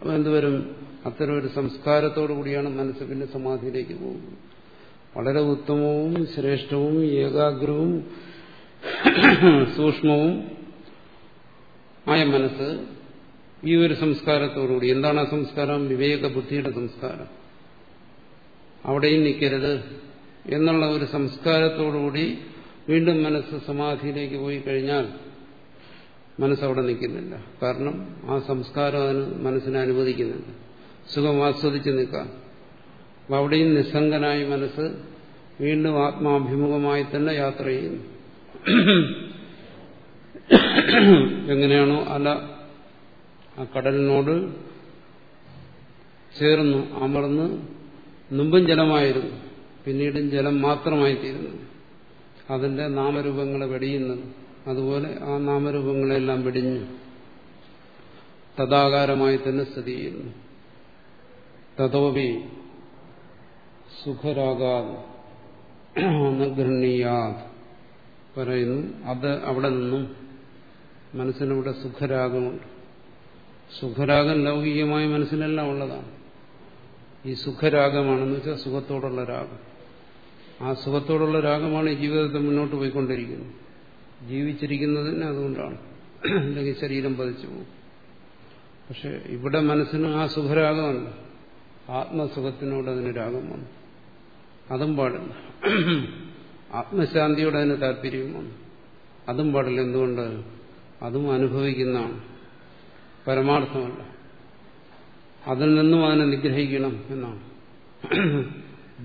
അപ്പം എന്തുവരും അത്തരം ഒരു സംസ്കാരത്തോടു കൂടിയാണ് മനസ്സ് പിന്നെ സമാധിയിലേക്ക് പോകുന്നത്. വളരെ ഉത്തമവും ശ്രേഷ്ഠവും ഏകാഗ്രവും സൂക്ഷ്മവും ആയ മനസ്സ് ഈ ഒരു സംസ്കാരത്തോടുകൂടി എന്താണ് ആ സംസ്കാരം? വിവേക ബുദ്ധിയുടെ സംസ്കാരം. അവിടെയും നിൽക്കരുത് എന്നുള്ള ഒരു സംസ്കാരത്തോടുകൂടി വീണ്ടും മനസ്സ് സമാധിയിലേക്ക് പോയി കഴിഞ്ഞാൽ മനസ്സവിടെ നിൽക്കുന്നില്ല. കാരണം ആ സംസ്കാരം അതിന് മനസ്സിനെ അനുവദിക്കുന്നില്ല. സുഖം ആസ്വദിച്ച് നിൽക്കാം. അപ്പം അവിടെയും നിസ്സംഗനായി മനസ്സ് വീണ്ടും ആത്മാഭിമുഖമായി തന്നെ യാത്ര ചെയ്യുന്നു. എങ്ങനെയാണോ അല ആ കടലിനോട് ചേർന്നു അമർന്ന് മുമ്പും ജലമായിരുന്നു പിന്നീടും ജലം മാത്രമായി തീരുന്നു അതിന്റെ നാമരൂപങ്ങളെ വെടിയുന്നത് അതുപോലെ ആ നാമരൂപങ്ങളെല്ലാം വെടിഞ്ഞു തഥാകാരമായി തന്നെ സ്ഥിതി ചെയ്യുന്നു. തതോപി സുഖരാഗാത് ഗൃഹണീയാത് പറയുന്നു. അത് അവിടെ നിന്നും മനസ്സിനിവിടെ സുഖരാഗമുണ്ട്. സുഖരാഗം ലൗകികമായ മനസ്സിലെല്ലാം ഉള്ളതാണ്. ഈ സുഖരാഗമാണെന്ന് വെച്ചാൽ സുഖത്തോടുള്ള രാഗം. ആ സുഖത്തോടുള്ള രാഗമാണ് ഈ ജീവിതത്തെ മുന്നോട്ട് പോയിക്കൊണ്ടിരിക്കുന്നത്. ജീവിച്ചിരിക്കുന്നതിന് അതുകൊണ്ടാണ്. അല്ലെങ്കിൽ ശരീരം പതിച്ചു പോകും. പക്ഷെ ഇവിടെ മനസ്സിന് ആ സുഖരാഗമല്ല. ആത്മസുഖത്തിനോട് അതിന് രാഗം വന്നു. അതും പാടില്ല. ആത്മശാന്തിയോട് അതിന് താല്പര്യം വന്നു. അതും പാടില്ല. എന്തുകൊണ്ട്? അതും അനുഭവിക്കുന്നതാണ്. പരമാർത്ഥമല്ല. അതിൽ നിന്നും അതിനെ നിഗ്രഹിക്കണം എന്നാണ്.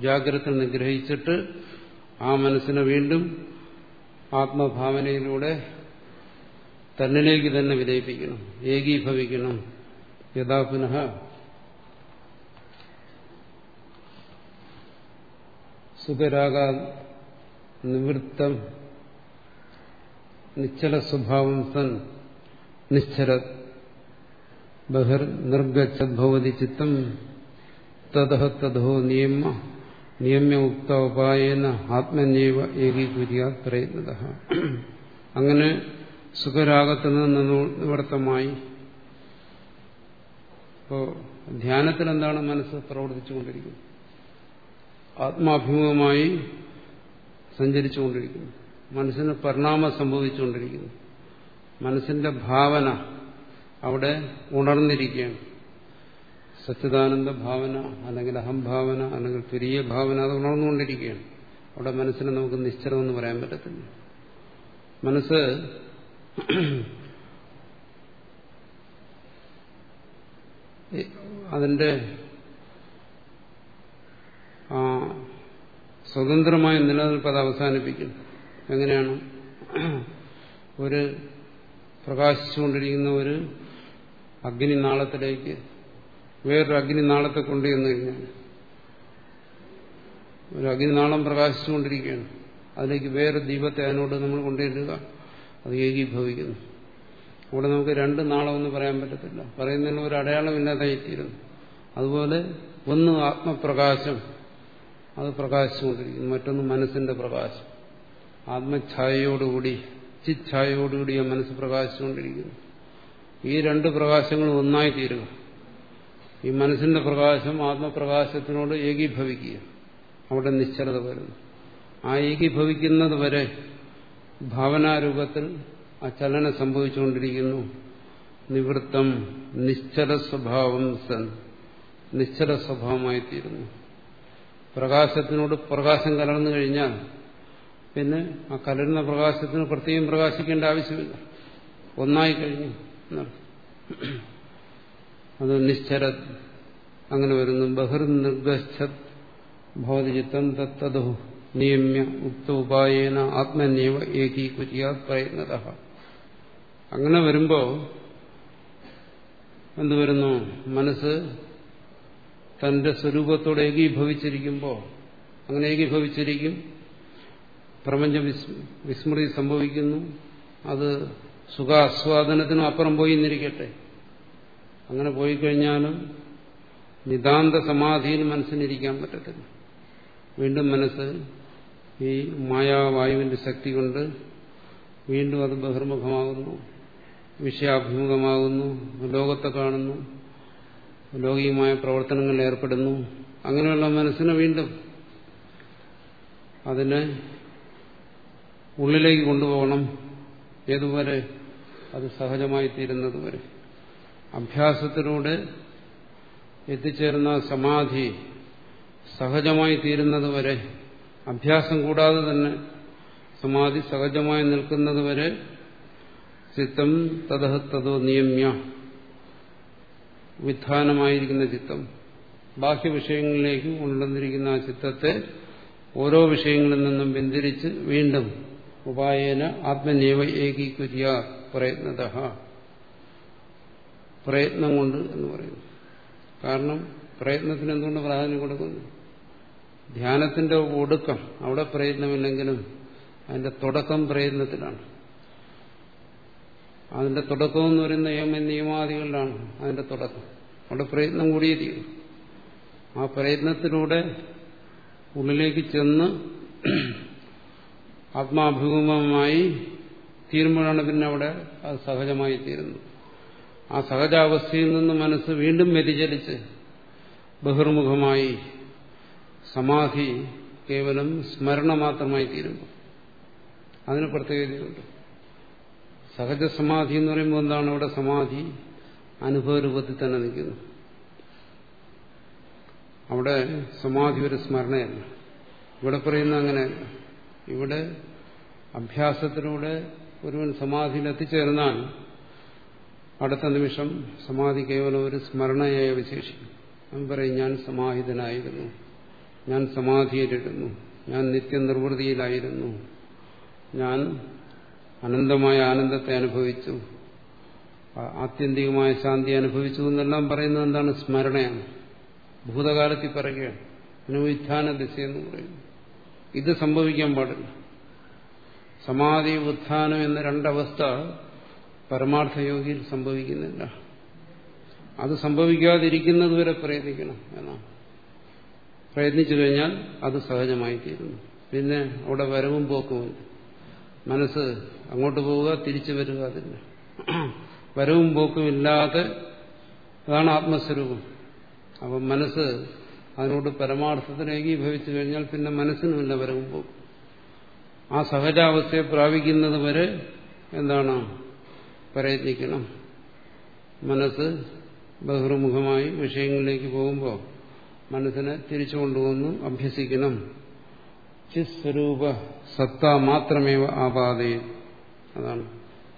ജാഗ്രത നിഗ്രഹിച്ചിട്ട് ആ മനസ്സിനെ വീണ്ടും ആത്മഭാവനയിലൂടെ തന്നിലേക്ക് തന്നെ വിലയിപ്പിക്കണം ഏകീഭവിക്കണം. യഥാ സുഖരാഗ നിവൃത്തം നിശ്ചല സ്വഭാവം സൻ നിശ്ചല ബഹിർ നിർഗച്ഛദ്ഭവതി ചിത്തം തഥ തഥോ നിയമ നിയമ ഉക്ത ഉപായേന ആത്മന്യവ ഏകീകുര്യാ പ്രയത്നത അങ്ങനെ സുഖരാഗത്തിൽ നിന്ന് നിവർത്തമായി. ഇപ്പോ ധ്യാനത്തിൽ എന്താണ് മനസ്സ് പ്രവർത്തിച്ചുകൊണ്ടിരിക്കുന്നത്? ആത്മാഭിമുഖമായി സഞ്ചരിച്ചുകൊണ്ടിരിക്കുന്നു. മനസ്സിന് പരിണാമം സംഭവിച്ചുകൊണ്ടിരിക്കുന്നു. മനസ്സിന്റെ ഭാവന അവിടെ ഉണർന്നിരിക്കുകയാണ്. സച്ചിദാനന്ദ ഭാവന അല്ലെങ്കിൽ അഹംഭാവന അല്ലെങ്കിൽ തുരീയ ഭാവന അത് ഉണർന്നുകൊണ്ടിരിക്കുകയാണ്. അവിടെ മനസ്സിനെ നമുക്ക് നിശ്ചലമെന്ന് പറയാൻ പറ്റത്തില്ല. മനസ്സ് അതിന്റെ ആ സ്വതന്ത്രമായ നിലനിൽപ്പ് അത് അവസാനിപ്പിക്കും. എങ്ങനെയാണ്? ഒരു പ്രകാശിച്ചുകൊണ്ടിരിക്കുന്ന ഒരു അഗ്നി നാളത്തിലേക്ക് വേറൊരു അഗ്നി നാളത്തെ കൊണ്ടുവന്നു കഴിഞ്ഞാൽ ഒരു അഗ്നിനാളം പ്രകാശിച്ചുകൊണ്ടിരിക്കുകയാണ്. അതിലേക്ക് വേറെ ദീപത്തെ അതിനോട് നമ്മൾ കൊണ്ടുവരിക അത് ഏകീഭവിക്കുന്നു. ഇവിടെ നമുക്ക് രണ്ട് നാളമെന്ന് പറയാൻ പറ്റത്തില്ല. പറയുന്നതിന് ഒരു അടയാളമില്ലാതായിത്തീരുന്നു. അതുപോലെ ഒന്ന് ആത്മപ്രകാശം. അത് പ്രകാശിച്ചുകൊണ്ടിരിക്കുന്നു. മറ്റൊന്ന് മനസ്സിന്റെ പ്രകാശം. ആത്മഛായയോടുകൂടി ചിച്ഛായയോടുകൂടി ആ മനസ്സ് പ്രകാശിച്ചുകൊണ്ടിരിക്കുന്നു. ഈ രണ്ട് പ്രകാശങ്ങളും ഒന്നായി തീരുക ഈ മനസ്സിന്റെ പ്രകാശം ആത്മപ്രകാശത്തിനോട് ഏകീഭവിക്കുക. അവിടെ നിശ്ചലത വരുന്നു. ആ ഏകീഭവിക്കുന്നത് വരെ ഭാവനാരൂപത്തിൽ ആ ചലനം സംഭവിച്ചുകൊണ്ടിരിക്കുന്നു. നിവൃത്തം നിശ്ചല സ്വഭാവം സൻ. നിശ്ചല സ്വഭാവമായിത്തീരുന്നു പ്രകാശത്തിനോട് പ്രകാശം കലർന്നു കഴിഞ്ഞാൽ പിന്നെ ആ കലരുന്ന പ്രകാശത്തിന് പ്രത്യേകം പ്രകാശിക്കേണ്ട ആവശ്യമില്ല. ഒന്നായി കഴിഞ്ഞു. അത് നിശ്ചല അങ്ങനെ വരുന്നു. ബഹിർ നിർഗച്ഛത് ഭൗതിചിത്തം തത്തതോ നിയമ്യ ഉക്ത ഉപായേന ആത്മന്യവ ഏകീകുര്യാ പ്രയത്നത. അങ്ങനെ വരുമ്പോ എന്തുവരുന്നു മനസ്സ് തന്റെ സ്വരൂപത്തോടെ ഏകീഭവിച്ചിരിക്കുമ്പോൾ അങ്ങനെ ഏകീഭവിച്ചിരിക്കും. പ്രപഞ്ച വിസ്മൃതി സംഭവിക്കുന്നു. അത് സുഖാസ്വാദനത്തിനും അപ്പുറം പോയി എന്നിരിക്കട്ടെ അങ്ങനെ പോയി കഴിഞ്ഞാലും നിതാന്ത സമാധിയിൽ മനസ്സിനിരിക്കാൻ പറ്റത്തില്ല. വീണ്ടും മനസ്സ് ഈ മായാവായുവിന്റെ ശക്തി കൊണ്ട് വീണ്ടും അത് ബഹിർമുഖമാകുന്നു. വിഷയാഭിമുഖമാകുന്നു. ലോകത്തെ കാണുന്നു. ലൗകികമായ പ്രവർത്തനങ്ങളിൽ ഏർപ്പെടുന്നു. അങ്ങനെയുള്ള മനസ്സിനെ വീണ്ടും അതിനെ ഉള്ളിലേക്ക് കൊണ്ടുപോകണം. ഏതുവരെ? അത് സഹജമായി തീരുന്നത് വരെ. അഭ്യാസത്തിലൂടെ എത്തിച്ചേർന്ന സമാധി സഹജമായി തീരുന്നത് വരെ അഭ്യാസം കൂടാതെ തന്നെ സമാധി സഹജമായി നിൽക്കുന്നത് വരെ ചിത്തം തതഹ തതോ നിയമ്യ. വിധാനമായിരിക്കുന്ന ചിത്തം. ബാഹ്യ വിഷയങ്ങളിലേക്ക് ഉണ്ടെന്നിരിക്കുന്ന ആ ചിത്തത്തെ ഓരോ വിഷയങ്ങളിൽ നിന്നും പിന്തിരിച്ച് വീണ്ടും ഉപായേന ആത്മനേവ ഏകീകുര്യ പ്രയത്നത പ്രയത്നം കൊണ്ട് എന്ന് പറയുന്നു. കാരണം പ്രയത്നത്തിന് എന്തുകൊണ്ട് പ്രാധാന്യം കൊടുക്കുന്നു? ധ്യാനത്തിന്റെ ഒടുക്കം. അവിടെ പ്രയത്നമില്ലെങ്കിലും അതിന്റെ തുടക്കം പ്രയത്നത്തിലാണ്. അതിന്റെ തുടക്കം എന്ന് പറയുന്ന നിയമ നിയമാദികളിലാണ് അതിന്റെ തുടക്കം. അവിടെ പ്രയത്നം കൂടിയേ തീരും ആ പ്രയത്നത്തിലൂടെ ഉള്ളിലേക്ക് ചെന്ന് ആത്മാഭിമുഖമായി തീരുമ്പോഴാണ് പിന്നെ അവിടെ അത് സഹജമായി തീരുന്നത്. ആ സഹജാവസ്ഥയിൽ നിന്ന് മനസ്സ് വീണ്ടും വ്യതിചലിച്ച് ബഹിർമുഖമായി സമാധി കേവലം സ്മരണ മാത്രമായി തീരുന്നു. അതിന് പ്രത്യേകതയുണ്ട്. സഹജസമാധി എന്ന് പറയുമ്പോൾ എന്താണ് ഇവിടെ സമാധി? അനുഭവരൂപത്തിൽ തന്നെ നിൽക്കുന്നു. അവിടെ സമാധി ഒരു സ്മരണയല്ല. ഇവിടെ പറയുന്ന അങ്ങനെയല്ല ഇവിടെ അഭ്യാസത്തിലൂടെ ഒരുവൻ സമാധിയിൽ എത്തിച്ചേർന്നാൽ അടുത്ത നിമിഷം സമാധി കേവലം ഒരു സ്മരണയായി വിശേഷിക്കും അവൻ പറയും ഞാൻ സമാഹിതനായിരുന്നു. ഞാൻ സമാധിയിലിരുന്നു. ഞാൻ നിത്യനിർവൃതിയിലായിരുന്നു ഞാൻ അനന്തമായ ആനന്ദത്തെ അനുഭവിച്ചു. ആത്യന്തികമായ ശാന്തി അനുഭവിച്ചു എന്നെല്ലാം പറയുന്നത് എന്താണ്? സ്മരണയാണ്. ഭൂതകാലത്തിൽ പറയുകയാണ്. അനുവിധാന ദിശയെന്ന് പറയുന്നു. ഇത് സംഭവിക്കാൻ പാടില്ല. സമാധി ഉത്ഥാനം എന്ന രണ്ടവസ്ഥ പരമാർത്ഥയോഗിയിൽ സംഭവിക്കുന്നില്ല. അത് സംഭവിക്കാതിരിക്കുന്നത് വരെ പ്രയത്നിക്കണം എന്നാണ്. പ്രയത്നിച്ചു കഴിഞ്ഞാൽ അത് സഹജമായി തീരുന്നു പിന്നെ അവിടെ വരവും പോക്കുമില്ല. മനസ്സ് അങ്ങോട്ട് പോവുക തിരിച്ചു വരിക അതില്ല വരവും പോക്കും ഇല്ലാതെ അതാണ് ആത്മസ്വരൂപം. അപ്പം മനസ്സ് അതിനോട് പരമാർത്ഥത്തിന് ഏകീഭവിച്ചു കഴിഞ്ഞാൽ പിന്നെ മനസ്സിനുമില്ല വരവും പോക്കും. ആ സഹജാവസ്ഥയെ പ്രാപിക്കുന്നത് വരെ എന്താണ്? പ്രയത്നിക്കണം. മനസ്സ് ബഹിർമുഖമായി വിഷയങ്ങളിലേക്ക് പോകുമ്പോൾ മനസ്സിനെ തിരിച്ചു കൊണ്ടുവന്ന് അഭ്യസിക്കണം. ചിസ്വരൂപ സത്ത മാത്രമേ ആപാതയിൽ അതാണ്.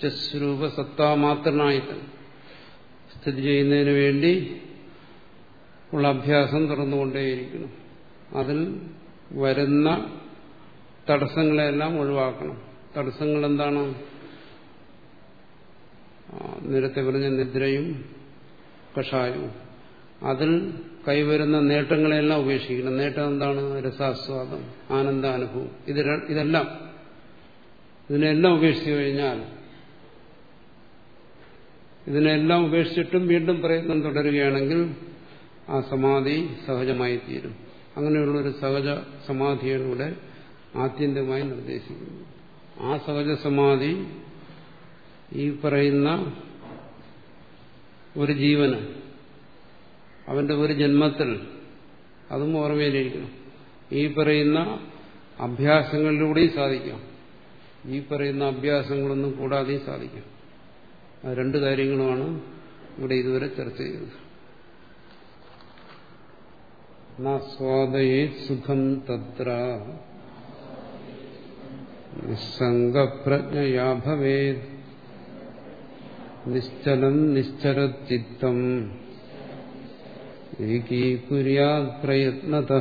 ചിസ്വരൂപ സത്ത മാത്രനായിട്ട് സ്ഥിതി ചെയ്യുന്നതിന് വേണ്ടി ഉള്ള അഭ്യാസം തുറന്നുകൊണ്ടേയിരിക്കണം അതിൽ വരുന്ന തടസ്സങ്ങളെല്ലാം ഒഴിവാക്കണം. തടസ്സങ്ങൾ എന്താണ് നേരത്തെ പറഞ്ഞ നിദ്രയും കഷായവും. അതിൽ കൈവരുന്ന നേട്ടങ്ങളെല്ലാം ഉപേക്ഷിക്കണം. നേട്ടം എന്താണ്? രസാസ്വാദം ആനന്ദാനുഭവം. ഇത് ഇതെല്ലാം. ഇതിനെല്ലാം ഉപേക്ഷിച്ചു കഴിഞ്ഞാൽ ഇതിനെല്ലാം ഉപേക്ഷിച്ചിട്ടും വീണ്ടും പ്രയത്നം തുടരുകയാണെങ്കിൽ ആ സമാധി സഹജമായി തീരും അങ്ങനെയുള്ളൊരു സഹജ സമാധിയാണ് ഇവിടെ ആത്യന്തികമായി നിർദ്ദേശിക്കുന്നത് ആ സഹജ സമാധി ഈ പറയുന്ന ഒരു ജീവന് അവന്റെ ഒരു ജന്മത്തിൽ. അതും ഓർമ്മയിലിരിക്കണം ഈ പറയുന്ന അഭ്യാസങ്ങളിലൂടെയും സാധിക്കാം. ഈ പറയുന്ന അഭ്യാസങ്ങളൊന്നും കൂടാതെയും സാധിക്കാം. ആ രണ്ട് കാര്യങ്ങളുമാണ് ഇവിടെ ഇതുവരെ ചർച്ച ചെയ്തത്. സ്വാദയേ സുഖം തത്ര. നിസ്സംഗപ്രജ്ഞയാ ഭവേത്. നിശ്ചലം നിശ്ചലചിത്തം ഏകീകുര്യാത് പ്രയത്നത